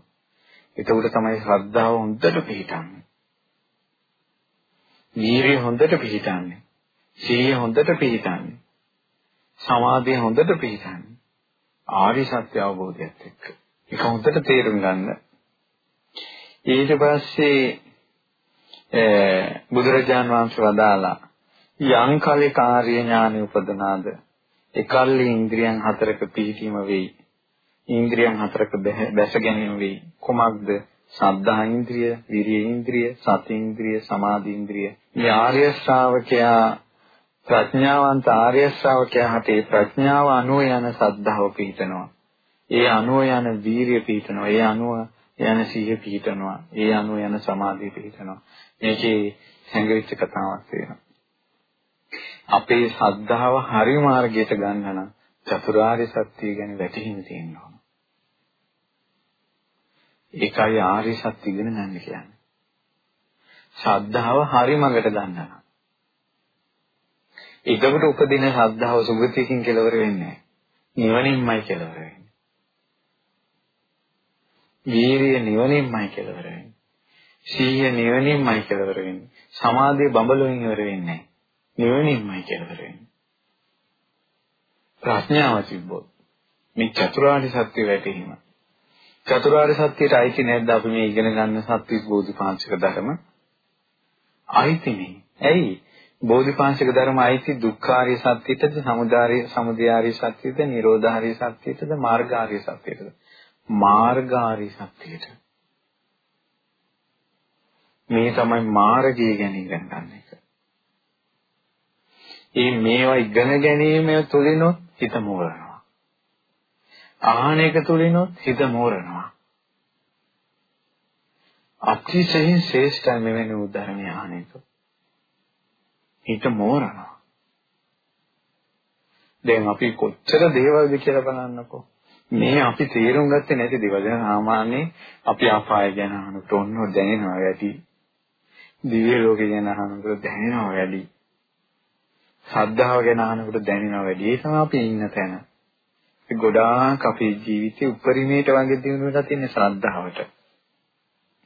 එතකොට තමයි ශ්‍රද්ධාව හොඳට පිහිටන්නේ. වීරිය හොඳට පිහිටන්නේ. සීය හොඳට පිහිටන්නේ. සමාධිය හොඳට පිහිටන්නේ. ආර්ය සත්‍ය අවබෝධයත් එක්ක. ඒක හොඳට තේරුම් ගන්න. ඊට පස්සේ බුදුරජාන් වහන්සේ වදාලා යම් කලේ කාර්ය ඥානෙ උපදනාද එකල්ලි ඉන්ද්‍රියන් හතරක පිහිටීම වෙයි. ඉන්ද්‍රියන් හතරක බැස ගැනීම වෙයි. කුමක්ද? සද්ධා ඉන්ද්‍රිය විරිය ඉන්ද්‍රිය සති ඉන්ද්‍රිය සමාධි ඉන්ද්‍රිය. මේ ආර්ය ශ්‍රාවකයා ප්‍රඥාවන්ත ආර්ය ශ්‍රාවකයා හටේ ප්‍රඥාව අනුව යන සද්ධාව පිහිටනවා. ඒ අනුව යන වීරිය පිහිටනවා ඒ අනුව යන සීහ පිහිටනවා ඒ අනුව යන සමාධිය පිහිටනවා මේකේ සංගවිච්ච කතාවක් තියෙනවා අපේ ශ්‍රද්ධාව හරි මාර්ගයට ගන්න නම් චතුරාර්ය සත්‍ය ගැන වැටහින්න තියෙනවා. ඒකයි ආර්ය සත්‍ය ඉගෙන ගන්න කියන්නේ. ශ්‍රද්ධාව හරි මඟට ගන්න නම්. ඒකට උපදින ශ්‍රද්ධාව සුගතියකින් කෙලවර වෙන්නේ නිවනින්මයි කෙලවර වෙන්නේ. වීරිය නිවනින්මයි කෙලවර වෙන්නේ. සීය නිවනින්මයි කෙලවර වෙන්නේ. සමාධිය බඹලොයින් ඉවර වෙන්නේ නැහැ. නිවනින්මයි කෙලවර වෙන්නේ. ප්‍රඥාව තිබ්බොත් මේ චතුරාර්ය සත්‍ය වැටහීම. චතුරාර්ය සත්‍යයට අයිති නැද්ද අපි මේ ඉගෙන ගන්න සත්‍විස් බෝධිපාංශික ධර්ම? අයිතිනේ. ඇයි? බෝධිපාංශික ධර්ම අයිති දුක්ඛාරිය සත්‍යයටද, සමුදාරිය සමුදයාරිය සත්‍යයටද, නිරෝධාරිය සත්‍යයටද, මාර්ගාරිය සත්‍යයටද? මාර්ගාරිය සත්‍යයට. මේ තමයි මාර්ගය ගැන ඉගෙන ගන්න එක. ඒ මේවා ඉගෙන ගැනීම තුළිනොත් හිත මෝරනවා. ආහන එක තුළිනොත් හිත මෝරනවා. අතිශයින් ශ්‍රේෂ්ඨ මෙවැනි උදාහරණයක් ආහන එක. හිත මෝරනවා. දැන් අපි කොච්චර දේවල්ද කියලා බලන්නකෝ. මේ අපි තේරුම් ගත්තේ නැති දේවල්. දැන් සාමාන්‍ය අපි අපාය ගැන අහනකොට ඔන්න දැනෙනවා වැඩි. දිව්‍ය ලෝකේ ගැන අහනකොට දැනෙනවා වැඩි. ශ්‍රද්ධාව ගැන අහනකොට දැනෙනවා වැඩි. ඒ තමයි අපි ඉන්න තැන. ඒ ගොඩාක් අපේ ජීවිතේ උපරිමයට වගේ දිනුනලා තියෙන ශ්‍රද්ධාවට.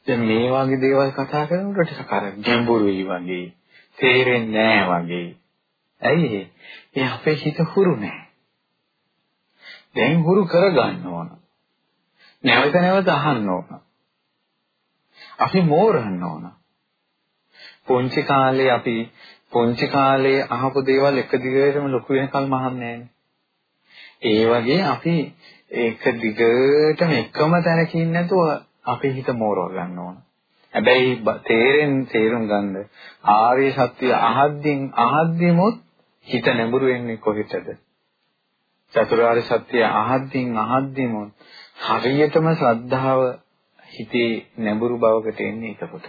දැන් මේ වගේ දේවල් කතා කරනකොට ටිකක් අර ගැඹුරුයි වගේ, තේරෙන්නේ නැහැ වගේ. ඇයි ඒ අපේ හිත හුරු නැහැ. දැන් හුරු කරගන්න ඕන. නැවත නැවත අහන්න ඕන. අපි මෝරන්න ඕන. පොන්චි කාලේ අපි පොන්චි කාලේ අහපු දේවල් එක දිගටම ලොකු වෙනකල්ම අහන්නේ ඒ වගේ අපි එක දිගටම එකම තැනක ඉන්නේ නැතුව අපේ හිත මෝරව ගන්න ඕන. හැබැයි තේරෙන් තේරුම් ගන්න ආර්ය සත්‍ය අහද්දින් අහද්දිමුත් හිත නැඹුරු වෙන්නේ කොහෙටද? චතුරාර්ය සත්‍ය අහද්දින් අහද්දිමුත් හරියටම ශ්‍රද්ධාව හිතේ නැඹුරු බවකට එන්නේ එතකොට.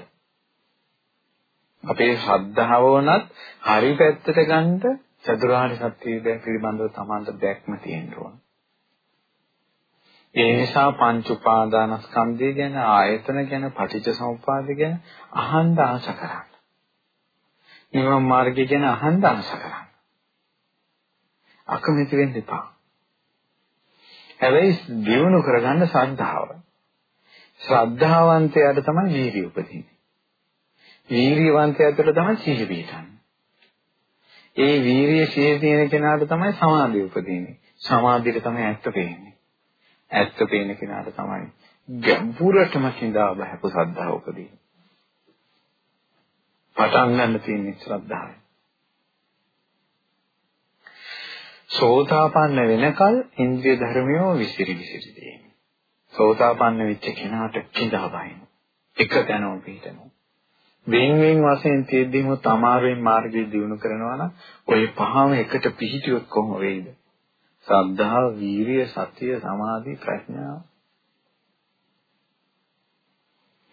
අපේ ශ්‍රද්ධාව වුණත් හරි පැත්තට ගන්න චතුරාර්ය සත්‍ය පිළිබඳව Tamanට දැක්ම තියෙන්න ඕන. ඒ නිසා පංච උපාදානස්කන්ධය ගැන ආයතන ගැන පටිච්ච සමුප්පාද ගැන අහන්න ආස කරන්න. නිවන් මාර්ගය ගැන අහන්න ආස කරන්න. අකමැති වෙන්න එපා. හැබැයි දිනු කරගන්න ශ්‍රද්ධාව. ශ්‍රද්ධාවන්තයාට තමයි වීර්ය උපදින්නේ. වීරියවන්තයා තුළ තමයි සිහිය පිහිටන්නේ. ඒ වීරිය සිහිය තියෙන කෙනාට තමයි සමාධිය උපදින්නේ. සමාධියට තමයි ඇත්ත පේන්නේ. ඇත්ත පේන කෙනාට තමයි ගැඹුරටම සිඳා බහපු සද්ධා උපදින්නේ. පටන් ගන්න තියෙන ශ්‍රද්ධාවයි. සෝතාපන්න වෙනකල් ඉන්ද්‍රිය ධර්මියෝ විසිරි විසිරි තියෙනවා. සෝතාපන්න වෙච්ච කෙනාට කිඳා බහින. එක තැනම පිටනවා. වෙන් වෙන් වශයෙන් තියෙද්දිම තමාරුවෙන් මාර්ගය දියුණු කරනවා නම් ওই පහම එකට පිහිටියොත් කොහොම වෙයිද? ශ්‍රද්ධාව, වීරිය, සතිය, සමාධි, ප්‍රඥාව.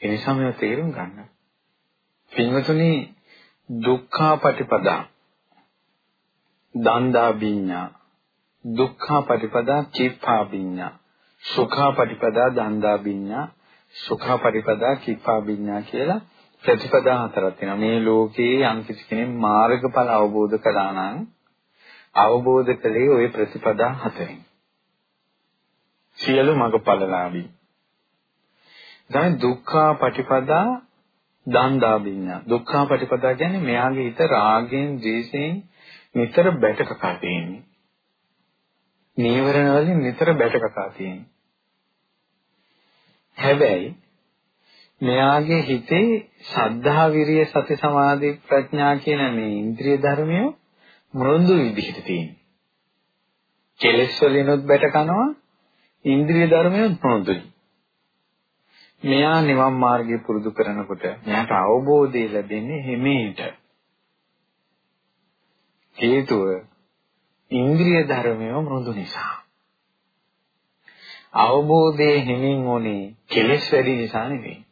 එනිසා මේ තේරුම් ගන්න. පින්වතුනි දුක්ඛාපටිපදා දන්දා විඤ්ඤා දුක්ඛාපටිපදා චිත්තා විඤ්ඤා සුඛාපටිපදා දන්දා විඤ්ඤා සුඛාපටිපදා චිත්තා විඤ්ඤා කියලා ප්‍රතිපදා හතරක් තියෙනවා. මේ ලෝකේ යම් කිසි කෙනෙක් මාර්ගඵල අවබෝධ කළා නම් අවබෝධ කළේ ওই ප්‍රතිපදා හතරෙන්. සියලු මඟඵලලාභී. දැන් දුක්ඛා පටිපදා දන්දා විඤ්ඤා. දුක්ඛා පටිපදා කියන්නේ මෙයාගේ හිත රාගයෙන්, ද්වේෂයෙන් නිතර බැටකකා තියෙන්නේ. නීවරණ වලින් නිතර බැටකකා තියෙන්නේ. හැබැයි මෙයාගේ හිතේ ශ්‍රද්ධා විරිය සති සමාධි ප්‍රඥා කියන මේ ඉන්ද්‍රිය ධර්මය මෘදු විදිහට තියෙනවා. කෙලෙස් වලිනුත් බැට කනවා ඉන්ද්‍රිය ධර්මය මෘදුයි. මෙයා නිවන් මාර්ගය පුරුදු කරනකොට මෙයාට අවබෝධය ලැබෙන්නේ හිමීට. හේතුව ඉන්ද්‍රිය ධර්මය මෘදු නිසා. අවබෝධයේ හිමින් ඕනේ කෙලෙස් වැඩි නිසා නෙවෙයි.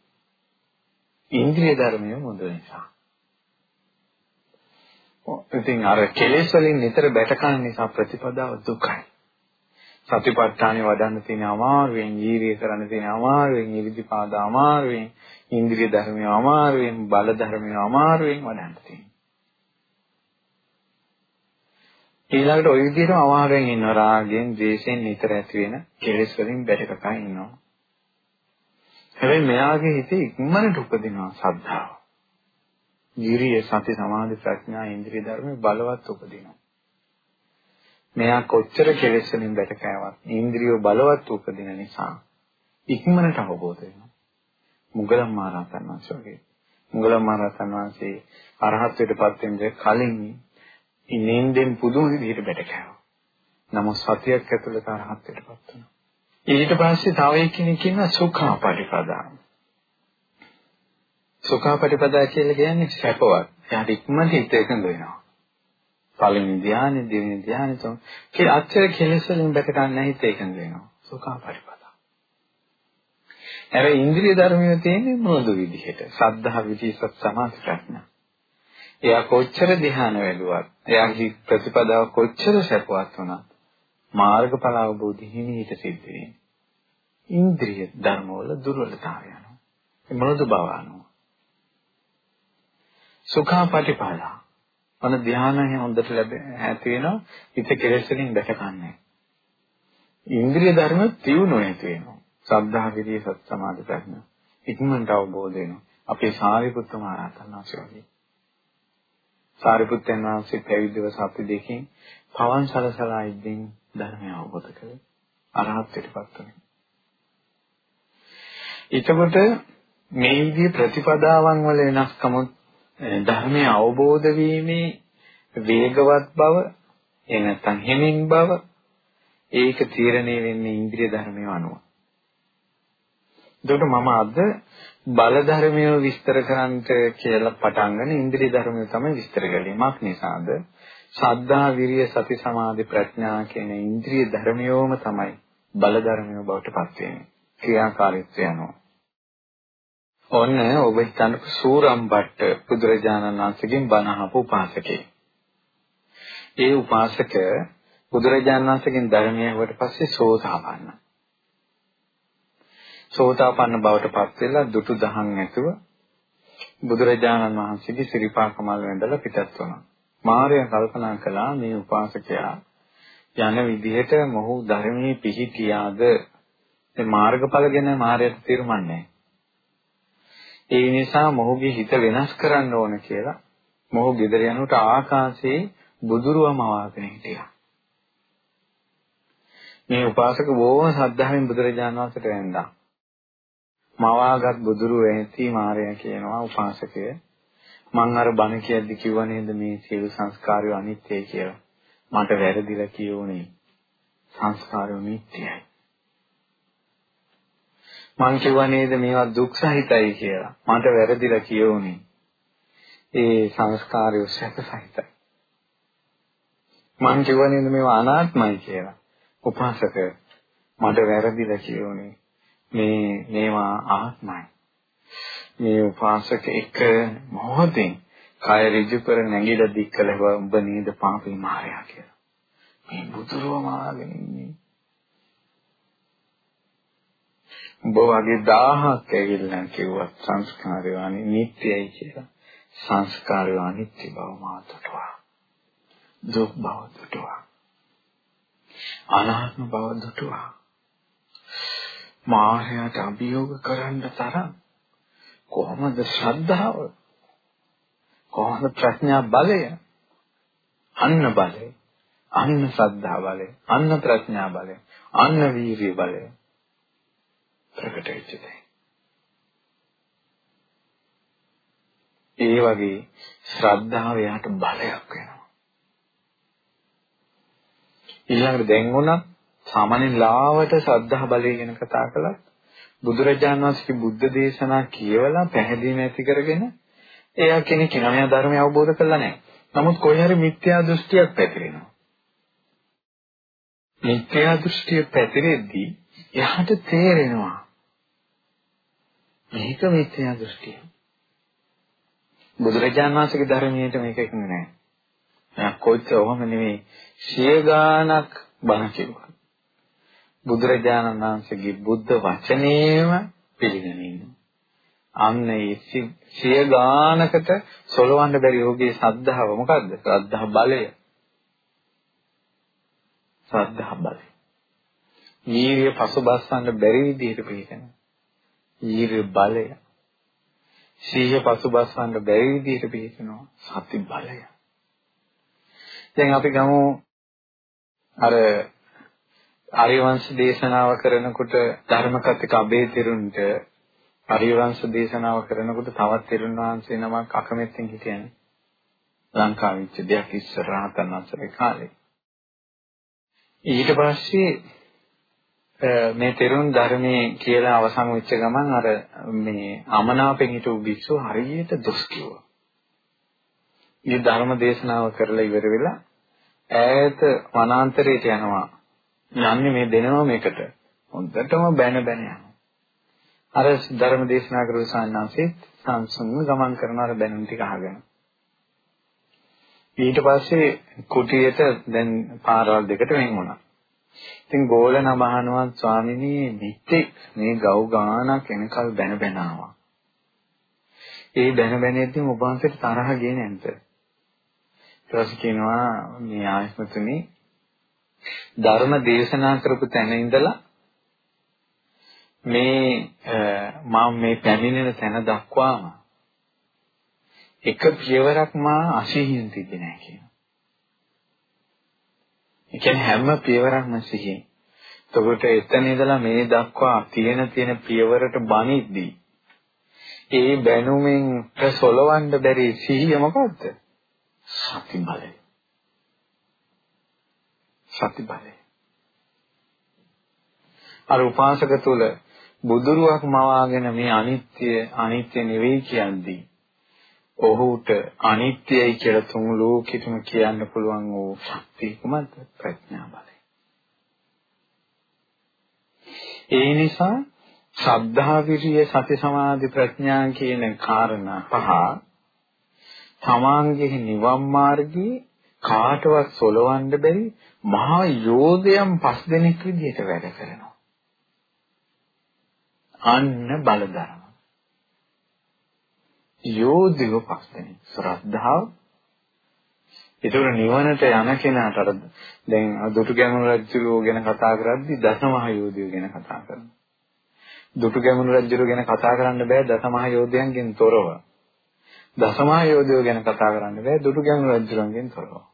ඉන්ද්‍රිය ධර්මය මොඳ නිසා. ඉතින් අර කෙලෙස් වලින් නිතර බැටකන නිසා ප්‍රතිපදාව දුකයි. සතිපට්ඨානෙ වඩන්න තියෙන අමාරුවෙන්, ඊරිය කරන්න තියෙන අමාරුවෙන්, ඉරිදිපාද අමාරුවෙන්, ඉන්ද්‍රිය ධර්මය අමාරුවෙන්, බල ධර්මය අමාරුවෙන් වඩන්න තියෙනවා. ඊළඟට ওই විදිහටම අමාරුවෙන් ඉන්න රාගයෙන්, ද්වේෂයෙන් නිතර ඇති වෙන කෙලෙස් වලින් බැටකකා ඉන්නවා. හැබැයි මෙයාගේ හිතේ ඉක්මනට උපදිනවා ශ්‍රද්ධාව. විරිය, සති, සමාධි, ප්‍රඥා, ඉන්ද්‍රිය ධර්ම බලවත් උපදිනවා. මෙයා කොච්චර කෙලෙස් වලින් බැටකෑවත් ඉන්ද්‍රිය බලවත් උපදින නිසා ඉක්මනට අවබෝධ වෙනවා. මුගලන් මහරහතන් වහන්සේ වගේ. මුගලන් මහරහතන් වහන්සේ අරහත්ත්වයටපත් වෙන්න කලින් ඉනින්දෙන් පුදුම විදිහට බැටකෑවා. නමුත් සතියක් ඇතුළත අරහත්ත්වයටපත් වුණා. ඊට පස්සේ තව එක්කෙනෙක් කියනවා සුඛාපටිපදා. සුඛාපටිපදා කියලා කියන්නේ සැපවත්. එයාට ඉක්මනට හිත එකඟ වෙනවා. පළවෙනි ධ්‍යානෙ, දෙවෙනි ධ්‍යානෙ තුන. කියලා අච්චර කෙලෙස් වලින් බැක ගන්න හිත එකඟ වෙනවා. සුඛාපටිපදා. හැබැයි ඉන්ද්‍රිය ධර්මිය තියෙන්නේ මොනද විදිහට? සද්ධා විචිසත් සමාධි ප්‍රඥා. එයා කොච්චර ධ්‍යාන වැළුවත්, එයාගේ ප්‍රතිපදාව කොච්චර සැපවත් වුණත් මාර්ගඵල අවබෝධය හිමීට සිද්ධ වෙන්නේ. ඉන්ද්‍රිය ධර්මවල දුර්වලතාවය යනවා. ඒ මෘදු බව යනවා. සුඛාපටිපදා. අන ධානය හොඳට ලැබෙ ඇති වෙනවා. හිත කෙලෙස් වලින් දැකගන්නේ. ඉන්ද්‍රිය ධර්ම තියුණු ඇති වෙනවා. සද්ධා විරිය සත් සමාධි ප්‍රඥා. ඉක්මනට අවබෝධ වෙනවා. අපේ සාරිපුත්ත මහ රහතන් වහන්සේ වගේ. සාරිපුත්තයන් වහන්සේ පැවිදිව සත්‍ය දෙකෙන් පවන් සලසලා ඉඳින් ධර්මය අවබෝධ කරගන්න. අරහත්ත්වයටපත් වෙනවා. එතකොට මේ විදිහේ ප්‍රතිපදාවන් වල වෙනස්කම ධර්මය අවබෝධ වීමේ වේගවත් බව එහෙ නැත්නම් හිමින් බව ඒක තීරණය වෙන්නේ ඉන්ද්‍රිය ධර්මය අනුව. එතකොට මම අද බල ධර්මය විස්තර කරන්නට කියලා පටන් ගන්න ඉන්ද්‍රිය ධර්මය තමයි විස්තර කළේ. මක් නිසාද? සද්ධා විරිය සති සමාධි ප්‍රඥා කියන ඉන්ද්‍රිය ධර්මියෝම තමයි බල ධර්මියෝ බවට පත් වෙන්නේ ක්‍රියාකාරීත්වය යනවා ඔන්න ඔබ හිතන්න සූරම් බට්ට බුදුරජාණන් වහන්සේගෙන් බණ අහපු උපාසකේ ඒ උපාසක බුදුරජාණන් වහන්සේගෙන් ධර්මය ඇහුවට පස්සේ සෝතාපන්න සෝතාපන්න බවට පත් වෙලා දුටු දහන් ඇතුව බුදුරජාණන් වහන්සේගේ සිරිපා කමල් වැඳලා පිටත් වුණා මාර්යා කල්පනා කළා මේ උපාසකයා යන විදිහට මොහු ධර්මයේ පිහිටියාද ඒ මාර්ගඵල ගැන මාර්යාට තීරමන්නේ ඒ නිසා මොහුගේ හිත වෙනස් කරන්න ඕන කියලා මොහු ගෙදර යනකොට ආකාශයේ බුදුරුවම වාගෙන හිටියා. මේ උපාසක බොහොම ශ්‍රද්ධාවෙන් බුදුරජාණන් වහන්සේට වැඳා. මවාගත් බුදුරු වෙති මාර්යා කියනවා උපාසකය මං අර බණ කියද්දි කිව්වා නේද මේ සියලු සංස්කාරය අනිත්‍යයි කියලා. මට වැරදිලා කියුනේ. සංස්කාරය නිට්ටයයි. මං කිව්වා නේද මේවා දුක් සහිතයි කියලා. මට වැරදිලා කියුනේ. ඒ සංස්කාරය සැප සහිතයි. මං කිව්වා නේද මේවා අනාත්මයි කියලා. උපාසක මට වැරදිලා කියුනේ. මේ මේවා ආත්මයි. මේ උපාසක එක මොහොතෙන් කය ඍජු කර නැගිලා දික් කළව උඹ නේද පාපී මායя කියලා. මේ බුදුරෝ මාගෙන ඉන්නේ. උඹ වගේ 1000ක් ඇවිල්ලා කිව්වා සංස්කාරය අනිත්‍යයි කියලා. සංස්කාරය අනිත්‍ය බව මාතටවා. දුක් බව දුටුවා. අනාත්ම බව දුටුවා. මායයට අභියෝග කරන්න තරම් කොහොමද ශ්‍රද්ධාව? කොහොමද ප්‍රඥා බලය? අන්න බලය අන්න ශ්‍රද්ධා බලය අන්න ප්‍රඥා බලය අන්න වීර්ය බලය ප්‍රකට වෙච්ච දෙයක් ඒ වගේ ශ්‍රද්ධාව යාට බලයක් වෙනවා. ඊළඟට දැන් උනත් සාමාන්‍යයෙන් ලාවට ශ්‍රද්ධා බලය ගැන කතා කළා බුදුරජාණන් වහන්සේගේ බුද්ධ දේශනා කියවලා පැහැදිලි නැති කරගෙන එයා කෙනෙක් කෙනා මෙයා ධර්මය අවබෝධ කරලා නැහැ. නමුත් කොහේ හරි මිත්‍යා දෘෂ්ටියක් පැතිරෙනවා. මිත්‍යා දෘෂ්ටිය පැතිරෙද්දී එයාට තේරෙනවා මේක මිත්‍යා දෘෂ්ටිය. බුදුරජාණන් වහන්සේගේ ධර්මයට මේක එකඟ නැහැ. මම කොච්චර ඔහම නෙමෙයි සිය ගානක් බණ කිව්වා. බුදුරජාණන් වහන්සේගේ බුද්ධ වචනේම පිළිගෙන ඉන්නවා. අන්න ඒ සිය ගානකට සොලවන්න බැරි යෝගී සද්ධාව මොකද්ද? ශ්‍රද්ධා බලය. ශ්‍රද්ධා බලය. ඊර්ය පසුබස්සන්න බැරි විදිහට පිළිගෙන. ඊර්ය බලය. සීය පසුබස්සන්න බැරි විදිහට පිළිගෙනවා. සති බලය. දැන් අපි ගමු අර ආර්යවංශ දේශනාව කරනකොට ධර්මකතික අබේතිරුන්ට ආර්යවංශ දේශනාව කරනකොට තවත් තෙරුන් වහන්සේ නමක් අකමැත්තෙන් හිටියනේ. ලංකාවේ ඉච්ච දෙයක් ඉස්සර රහතන් වහන්සේගේ කාලේ. ඊට පස්සේ මේ තෙරුන් ධර්මයේ කියලා අවසන් වෙච්ච ගමන් අර මේ අමනාපෙන් හිටු භික්ෂුව හරියට දොස් කිව්වා. මේ ධර්ම දේශනාව කරලා ඉවර වෙලා ඈත වනාන්තරයට යනවා. යන්නේ මේ දෙනවා මේකට. හොඳටම බැන බැන යනවා. අර ධර්ම දේශනා කරපු සාන්නාංශෙත් සංසුන්ව ගමන් කරන අර බැනුම් ටික අහගෙන. ඊට පස්සේ කුටියට දැන් පාරවල් දෙකට වෙන් වුණා. ඉතින් ගෝල නමහනවා ස්වාමිනී මෙතෙක් මේ ගව් ගානක් එනකල් බැන බැන ආවා. ඒ බැන බැනෙද්දී ඔබ වහන්සේට තරහ ගියේ නැන්ද? ඊට පස්සේ කියනවා මේ ආයස්මතුනි ධර්ම දේශනා කරපු තැන ඉඳලා මේ මම මේ පැමිණෙන තැන දක්වාම එක පියවරක් මා අසිහින් තිබෙන්නේ නැහැ කියනවා. ඒ කියන්නේ හැම පියවරක්ම සිහින්. එතකොට එතන ඉඳලා මේ දක්වා තියෙන තියෙන පියවරට බණිද්දී ඒ බැනුමෙන් ප්‍රසොලවන්න බැරි සිහිය මොකද්ද? සති බලය. සති බලය. අර උපාසක තුල බුදුරුවක් මවාගෙන මේ අනිත්‍ය අනිත්‍ය නෙවෙයි කියන්නේ ඔහුට අනිත්‍යයි කියලා තුන් ලෝකෙටම කියන්න පුළුවන් වූ ශක්තිය කුමක්ද ප්‍රඥා බලය. ඒ නිසා ශ්‍රද්ධා විරිය සති සමාධි ප්‍රඥා කියන කාරණා පහ තමාන්ගේ නිවන් මාර්ගයේ කාටවත් සොලවන්න බැරි මහා යෝධයන් පස් දෙනෙක් විදිහට වැඩ කරනවා. අන්න බලධර්ම. යෝධයෝ පස් දෙනෙක් ශ්‍රද්ධාව ඒතර නිවනට යන කෙනාට අර දැන් දුටු ගැමුණු රජුරෝ ගැන කතා කරද්දී දසමහා යෝධයෝ ගැන කතා කරනවා. දුටු ගැමුණු රජුරෝ ගැන කතා කරන්න බෑ දසමහා යෝධයන්ගෙන් තොරව. දසමහා යෝධයෝ ගැන කතා කරන්න බෑ දුටු ගැමුණු රජුරන්ගෙන් තොරව.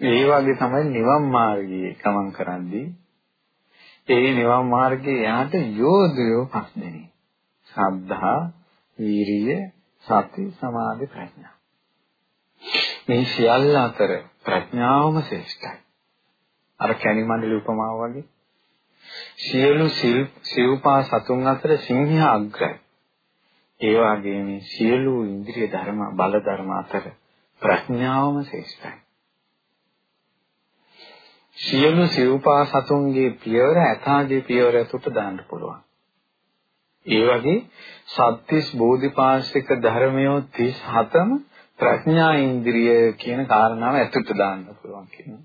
ඒ වගේ තමයි නිවන් මාර්ගයේ ගමන් කරද්දී ඒ නිවන් මාර්ගයේ යාට යෝධයෝ පස් දෙනෙක්. ශ්‍රද්ධා, වීරිය, සති සමාධි ප්‍රඥා. මේ සියල්ල අතර ප්‍රඥාවම ශ්‍රේෂ්ඨයි. අර කැණිමණ්ඩල උපමාව වගේ සියලු සිව්පා සතුන් අතර සිංහයා අග්‍රයි. ඒ වගේ මේ සියලු ඉන්ද්‍රිය ධර්ම බල ධර්ම අතර ප්‍රඥාවම ශ්‍රේෂ්ඨයි. සියලු සිව්පා සතුන්ගේ පියවර ඇතාගේ පියවර ඇතුළට දාන්න පුළුවන්. ඒ වගේ සත්‍තිස් බෝධිපාශික ධර්මයෝ 37ම ප්‍රඥා ඉන්ද්‍රිය කියන කාරණාව ඇතුළට දාන්න පුළුවන් කියනවා.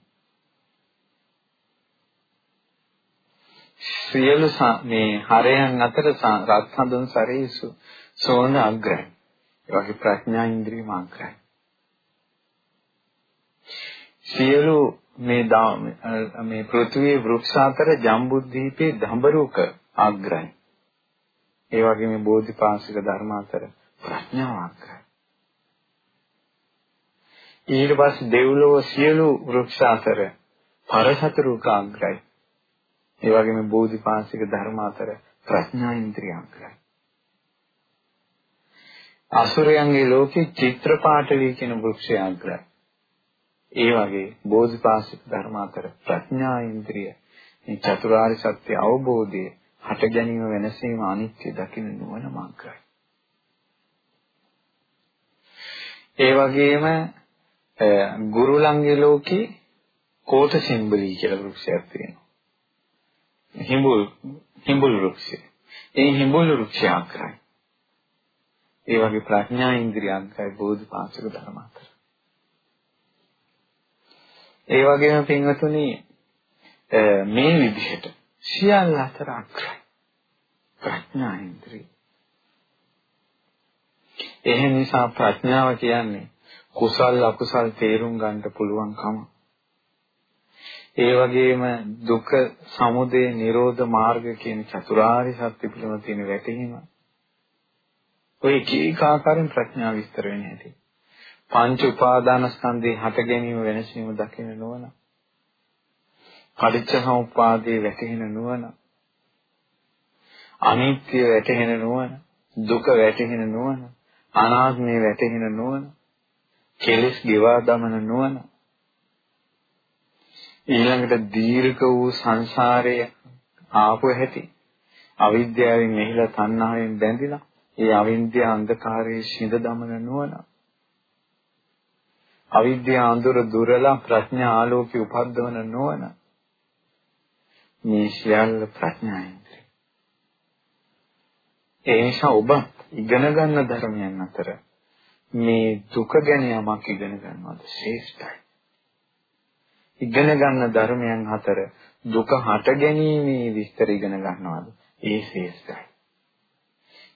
සියලු මේ හරයන් අතර රත් හඳුන් සරේසු සෝන අග්‍රයි. ඒ වගේ ප්‍රඥා ඉන්ද්‍රිය මාග්‍රයි. සියලු මේ මේ පෘථිවි වෘක්ෂ අතර ජම්බුද්දීපේ දඹරුක අග්‍රයි. ඒ වගේ මේ බෝධිපාශික ධර්ම අතර ප්‍රඥාව අග්‍රයි. ඊට පස්සේ දෙව්ලොව සියලු වෘක්ෂ අතර පරසතරුක අග්‍රයි. ඒ වගේම බෝධිපාශික ධර්ම අතර ප්‍රඥා ඉන්ද්‍රිය අග්‍රයි. අසුරයන්ගේ ලෝකේ චිත්‍රපාටලී කියන වෘක්ෂය අග්‍රයි. ඒ වගේ බෝධිපාශික ධර්ම අතර ප්‍රඥා ඉන්ද්‍රිය මේ චතුරාර්ය සත්‍ය අවබෝධය හට ගැනීම වෙනසීම අනිත්‍ය දකින්න නුවණ මාර්ගයි. ඒ වගේම ගුරුලංගේ ලෝකේ කෝට සිම්බලී කියලා වෘක්ෂයක් තියෙනවා. හිඹුල් හිඹුල් වෘක්ෂය. ඒ හිඹුල් වෘක්ෂය අග්‍රයි. ඒ වගේ ප්‍රඥා ඉන්ද්‍රිය අග්‍රයි බෝධිපාශික ධර්ම අතර. ඒ වගේම පින්වතුනි මේ විදිහට සියල්ල අතර අග්‍රයි. ප්‍රඥා ඉන්ද්‍රිය. එහෙම නිසා ප්‍රඥාව කියන්නේ කුසල් අකුසල් තේරුම් ගන්නට පුළුවන්කම. ඒ වගේම දුක, සමුදය, නිරෝධ මාර්ග කියන චතුරාර්ය සත්‍ය පිළිබඳ තියෙන වැටහීම. ඔය එක එක ආකාරයෙන් ප්‍රඥාව විස්තර වෙන්නේ නැති. පංච උපාදානස්කන්ධේ හට ගැනීම වෙනසීම දකින නොවන. පටිච්ච සමුප්පාදේ වැටහෙන නොවන. අනිත්‍ය වැටහෙන නොවන. දුක වැටහෙන නොවන. අනාත්මය වැටහෙන නොවන. කෙලෙස් ගෙවා දමන නොවන. ඊළඟට දීර්ඝ වූ සංසාරය ආපු හැටි අවිද්‍යාවෙන් මෙහිලා තණ්හාවෙන් බැඳිලා ඒ අවිද්‍යා අන්ධකාරයේ සිඳ දමන නුවණ අවිද්‍යා අඳුර දුරලා ප්‍රඥා ආලෝකي උපද්දවන නොවන මේ සියල්ල ප්‍රඥා ඉන්ද්‍රිය. ඒ නිසා ඔබ ඉගෙන ගන්න ධර්මයන් අතර මේ දුක ගැන යමක් ඉගෙන ගන්නවද ශ්‍රේෂ්ඨයි. ඉගෙන ගන්න ධර්මයන් අතර දුක හට ගැනීමේ විස්තර ඉගෙන ගන්නවද ඒ ශ්‍රේෂ්ඨයි.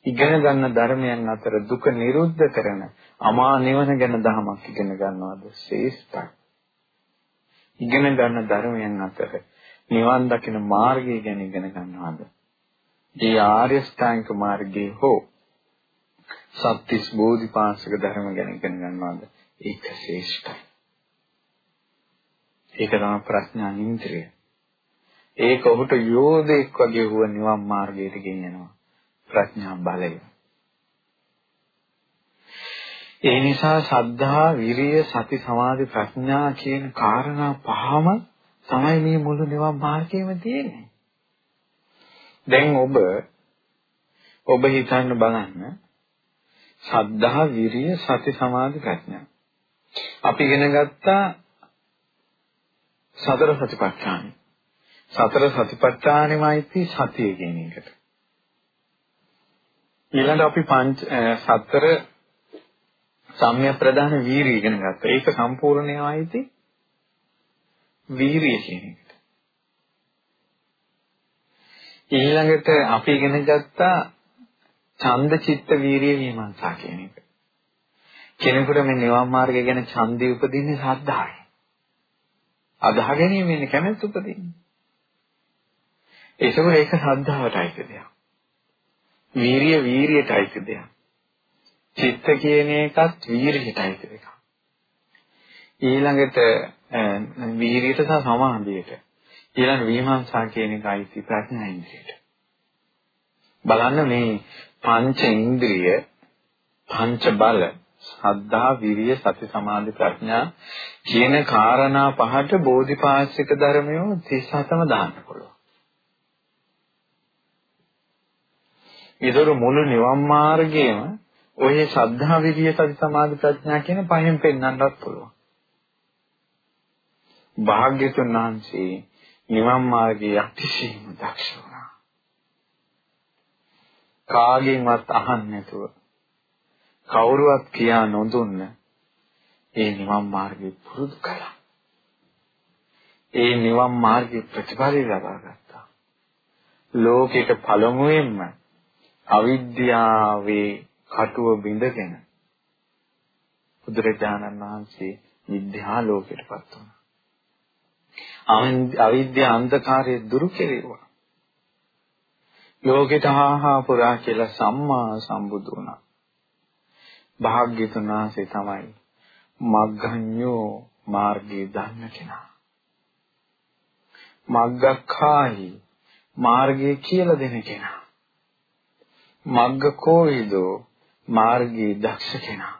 ඉගෙන ගන්න ධර්මයන් අතර දුක නිරුද්ධ කරන අමා නිවන ගැන දහමක් ඉගෙන ගන්නවද ශ්‍රේෂ්ඨයි. ඉගෙන ගන්න ධර්මයන් අතර නිවන් දකින මාර්ගය ගැන ඉගෙන ගන්නවද? ඒ ආර්ය ශ්‍රාංක මාර්ගයේ හෝ සත්‍තිස් බෝධිපාශක ධර්ම ගැන ඉගෙන ගන්නවද? ඒක ශ්‍රේෂ්ඨයි. ඒක තමයි ප්‍රඥා ඉන්ද්‍රිය. ඒක ඔහුට යෝධෙක් වගේ වුව නිවන් මාර්ගයට ගෙනියනවා. ප්‍රඥා බලය. ඒ නිසා සද්ධා, විරිය, සති, සමාධි, ප්‍රඥා කියන කාරණා පහම තමයි මේ මුළු නිවන් මාර්ගයේම තියෙන්නේ. දැන් ඔබ ඔබ හිතන්න බලන්න සද්ධා, විරිය, සති, සමාධි, ප්‍රඥා. අපි ඉගෙන ගත්තා සතර සතිපට්ඨාන. සතර සතිපට්ඨානෙමයි සතිය කියන එකට. ඊළඟ අපි පංච සතර සම්‍ය ප්‍රදාන වීරිය ඉගෙන ගත්තා. ඒක සම්පූර්ණේ ආйти වීරිය කියන එකට. ඊළඟට අපි ඉගෙන ගත්තා ඡන්ද චිත්ත වීරිය විමර්ශනා කියන එක. කෙනෙකුට මේ නිවන් මාර්ගය ගැන ඡන්දය උපදින්නේ ශ්‍රද්ධාවයි. අදාහ ගැනීම වෙන කැමැත්ත උපදින්නේ. ඒක ඒක ශ්‍රද්ධාවටයි දෙයක්. වීරිය වීරියටයි දෙයක්. චිත්ත කියන එකත් වීරියටයි දෙයක්. ඊළඟට වීරියට සහ සමාධියට ඊළඟ විමර්ශා කියන එකයි ප්‍රඥා ඉන්ද්‍රියට. බලන්න මේ පංච ඉන්ද්‍රිය පංච බල සද්ධා විරිය සති සමාධි ප්‍රඥා කියන කාරණා පහට බෝධිපාක්ෂික ධර්මය 37ම දාන්න පුළුවන්. ඊතර මුළු නිවන් මාර්ගයේම ඔය සද්ධා විරිය සති සමාධි ප්‍රඥා කියන පහෙන් පෙන්වන්නත් පුළුවන්. භාග්‍යතුන් වහන්සේ නිවන් මාර්ගයේ අතිශයින්ම දක්ෂ වුණා. කාගෙන්වත් අහන්න නැතුව කවුරුවත් කියා නොදුන්න ඒ නිවන් මාර්ගය පුරුදු කළා. ඒ නිවන් මාර්ගයේ ප්‍රතිඵල ලබා ගත්තා. ලෝකෙට පළමුවෙන්ම අවිද්‍යාවේ කටුව බිඳගෙන බුදුරජාණන් වහන්සේ විද්‍යා ලෝකෙටපත් වුණා. අවිද්‍යා අන්ධකාරය දුරු කෙරෙව්වා. ලෝකෙට හාහා පුරා කියලා සම්මා සම්බුදු වුණා. භාග්‍යතුන් වහන්සේ තමයි මග්ගඤ්ඤෝ මාර්ගයේ දන්න කෙනා. මග්ගක්ඛාහි මාර්ගය කියලා දෙන කෙනා. මග්ගකෝවිදෝ මාර්ගයේ දක්ෂ කෙනා.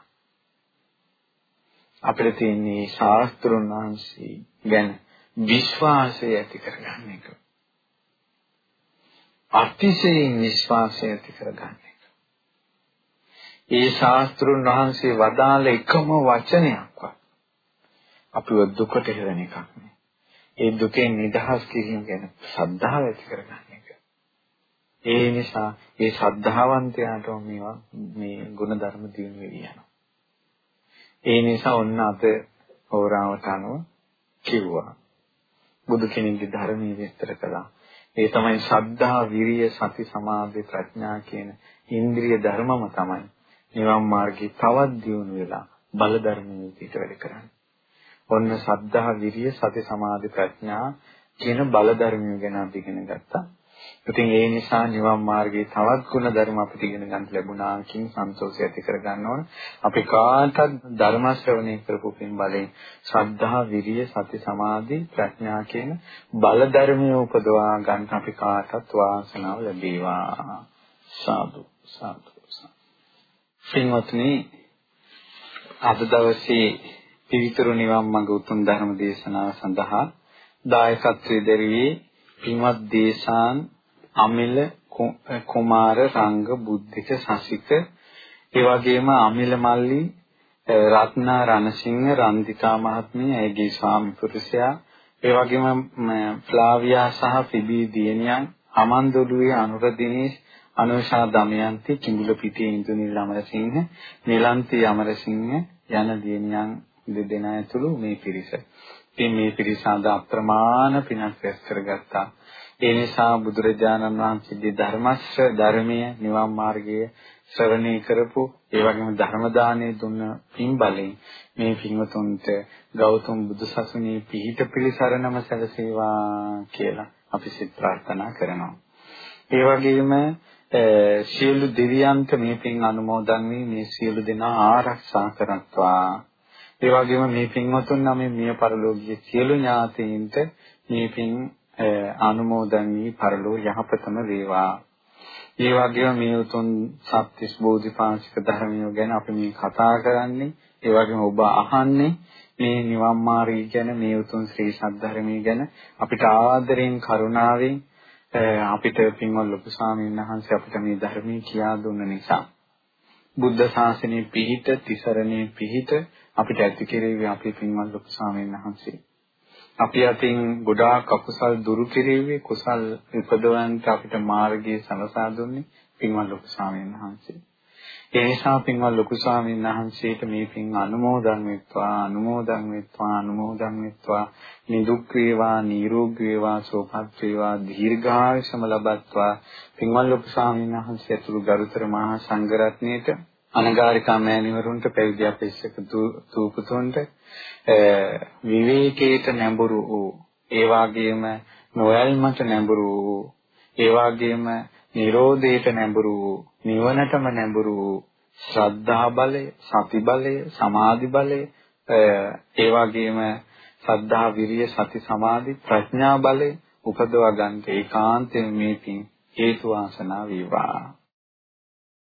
අපිට තියෙන්නේ ශාස්ත්‍රුන් වහන්සේ ගැන විශ්වාසය ඇති කරගන්න එක. අතිශයින් විශ්වාසය ඇති කරගන්න එක. ඒ ශාස්ත්‍රුන් වහන්සේ වදාළ එකම වචනයක්වත් අපිව දුකට හේරෙන එකක් නේ. ඒ දුකෙන් නිදහස් කිරීම ගැන ශ්‍රද්ධාව ඇති කරගන්න එක. ඒ නිසා ඒ ශ්‍රද්ධාවන්තයාට මේවා මේ ගුණධර්ම දිනු වෙවි යනවා. ඒ නිසා ඔන්න අද හෝරාවට අනුව කිව්වා. බුදු කෙනෙක්ගේ ධර්මයේ විස්තර කළා. ඒ තමයි ශ්‍රද්ධා, විරිය, සති, සමාධි, ප්‍රඥා කියන ඉන්ද්‍රිය ධර්මම තමයි නිවන් මාර්ගයේ තවත් දියුණු වෙලා බල ධර්මයේ පිට වැඩ කරන්නේ. ඔන්න සද්ධා, විරිය, සති, සමාධි, ප්‍රඥා කියන බල ධර්මය ගැන අපි ඉගෙන ගත්තා. ඉතින් ඒ නිසා නිවන් මාර්ගයේ තවත් ගුණ ධර්ම අපිට ඉගෙන ගන්න ලැබුණා කියන සන්තෝෂය ඇති කර ගන්න ඕන. අපි කාටත් ධර්ම ශ්‍රවණය කරපු පින් බලෙන් ශ්‍රද්ධා, විරිය, සති, සමාධි, ප්‍රඥා කියන බල ධර්මය උපදවා ගන්න අපි කාටත් වාසනාව ලැබේවා. සාදු සාදු පින්වත්නි අද දවසේ පිවිතුරු නිවන් මඟ උතුම් ධර්ම දේශනාව සඳහා දායකත්වයේ දැරුවේ පින්වත් දේශාන් අමිල කුමාර රංග බුද්ධික සසික ඒ වගේම අමිල මල්ලි රත්නා රණසිංහ රන්දිකා මහත්මිය ඇයගේ ස්වාමි පුරුෂයා ඒ වගේම ෆ්ලාවියා සහ ෆිබී දියණියන් අමන්දොළුවේ අනුර දිනේෂ් අනුෂා දමයන්ති කිඹුල පිටියේ ඉන්දුනිල් අමරසිංහ නිලන්ති අමරසිංහ යන දියණියන් දෙදෙනා ඇතුළු මේ පිරිස. ඉතින් මේ පිරිස අද අප්‍රමාණ පිනක් රැස් කරගත්තා. ඒ නිසා බුදුරජාණන් වහන්සේගේ ධර්මස්ස ධර්මීය නිවන් මාර්ගය ශ්‍රවණය කරපු ඒ වගේම ධර්ම දානය දුන්න පින් බලෙන් මේ පින්වතුන්ට ගෞතම බුදුසසුනේ පිහිට පිළිසරණම සැලසේවා කියලා අපි සිත ප්‍රාර්ථනා කරනවා. ඒ වගේම සියලු දෙවියන්ට මේ පින් අනුමෝදන් වී මේ සියලු දෙනා ආරක්ෂා කරත්වා. ඒ වගේම මේ පින්වතුන් නම් මිය පරලෝකීය සියලු ඥාතීන්ට මේ පින් අනුමෝදන් වී පරලෝ යහපතම වේවා. ඒ වගේම මේ උතුම් සත්‍තිස් බෝධිපාශික ධර්මිය ගැන අපි මේ කතා කරන්නේ, ඒ වගේම ඔබ අහන්නේ මේ නිවන් මාර්ගය ගැන මේ උතුම් ශ්‍රී සද්ධර්මයේ ගැන අපිට ආදරයෙන් කරුණාවෙන් අපිට පින්වත් ලොකු ස්වාමීන් වහන්සේ අපිට මේ ධර්මයේ කියා දුන්න නිසා බුද්ධ ශාසනයේ පිහිට තිසරණේ පිහිට අපිට ඇති කෙරෙවි අපේ පින්වත් ලොකු ස්වාමීන් වහන්සේ. අපි අතින් ගොඩාක් අකුසල් දුරු කෙරෙවි කුසල් උපදවන්නට අපිට මාර්ගය සලසා දුන්නේ පින්වත් ලොකු ස්වාමීන් වහන්සේ. ඒ නිසා පින්වත් ලොකු ස්වාමීන් වහන්සේට මේ පින් අනුමෝදන් වෙත්වා අනුමෝදන් වෙත්වා අනුමෝදන් වෙත්වා නිදුක් වේවා නිරෝගී වේවා සෝපත් වේවා දීර්ඝායුෂම ලබත්වා පින්වත් ලොකු ස්වාමීන් වහන්සේ ඇතුළු ගරුතර මහා සංඝරත්නයට අනගාരികා මෑණිවරුන්ට පැවිදි අපේක්ෂක දූපතුන්ට විවේකයට නැඹුරු වූ ඒ වගේම නොයල්මට නැඹුරු වූ ඒ වගේම නිරෝධයට නැඹුරු වූ නිවනටම නැඹුරු වූ ශ්‍රද්ධා බලය, සති බලය, සමාධි බලය, ඒ වගේම සද්ධා විරිය සති සමාධි ප්‍රඥා බලය උපදවා ගන්නට ඒකාන්තයෙන් මේ පින් හේතු වාසනා වේවා.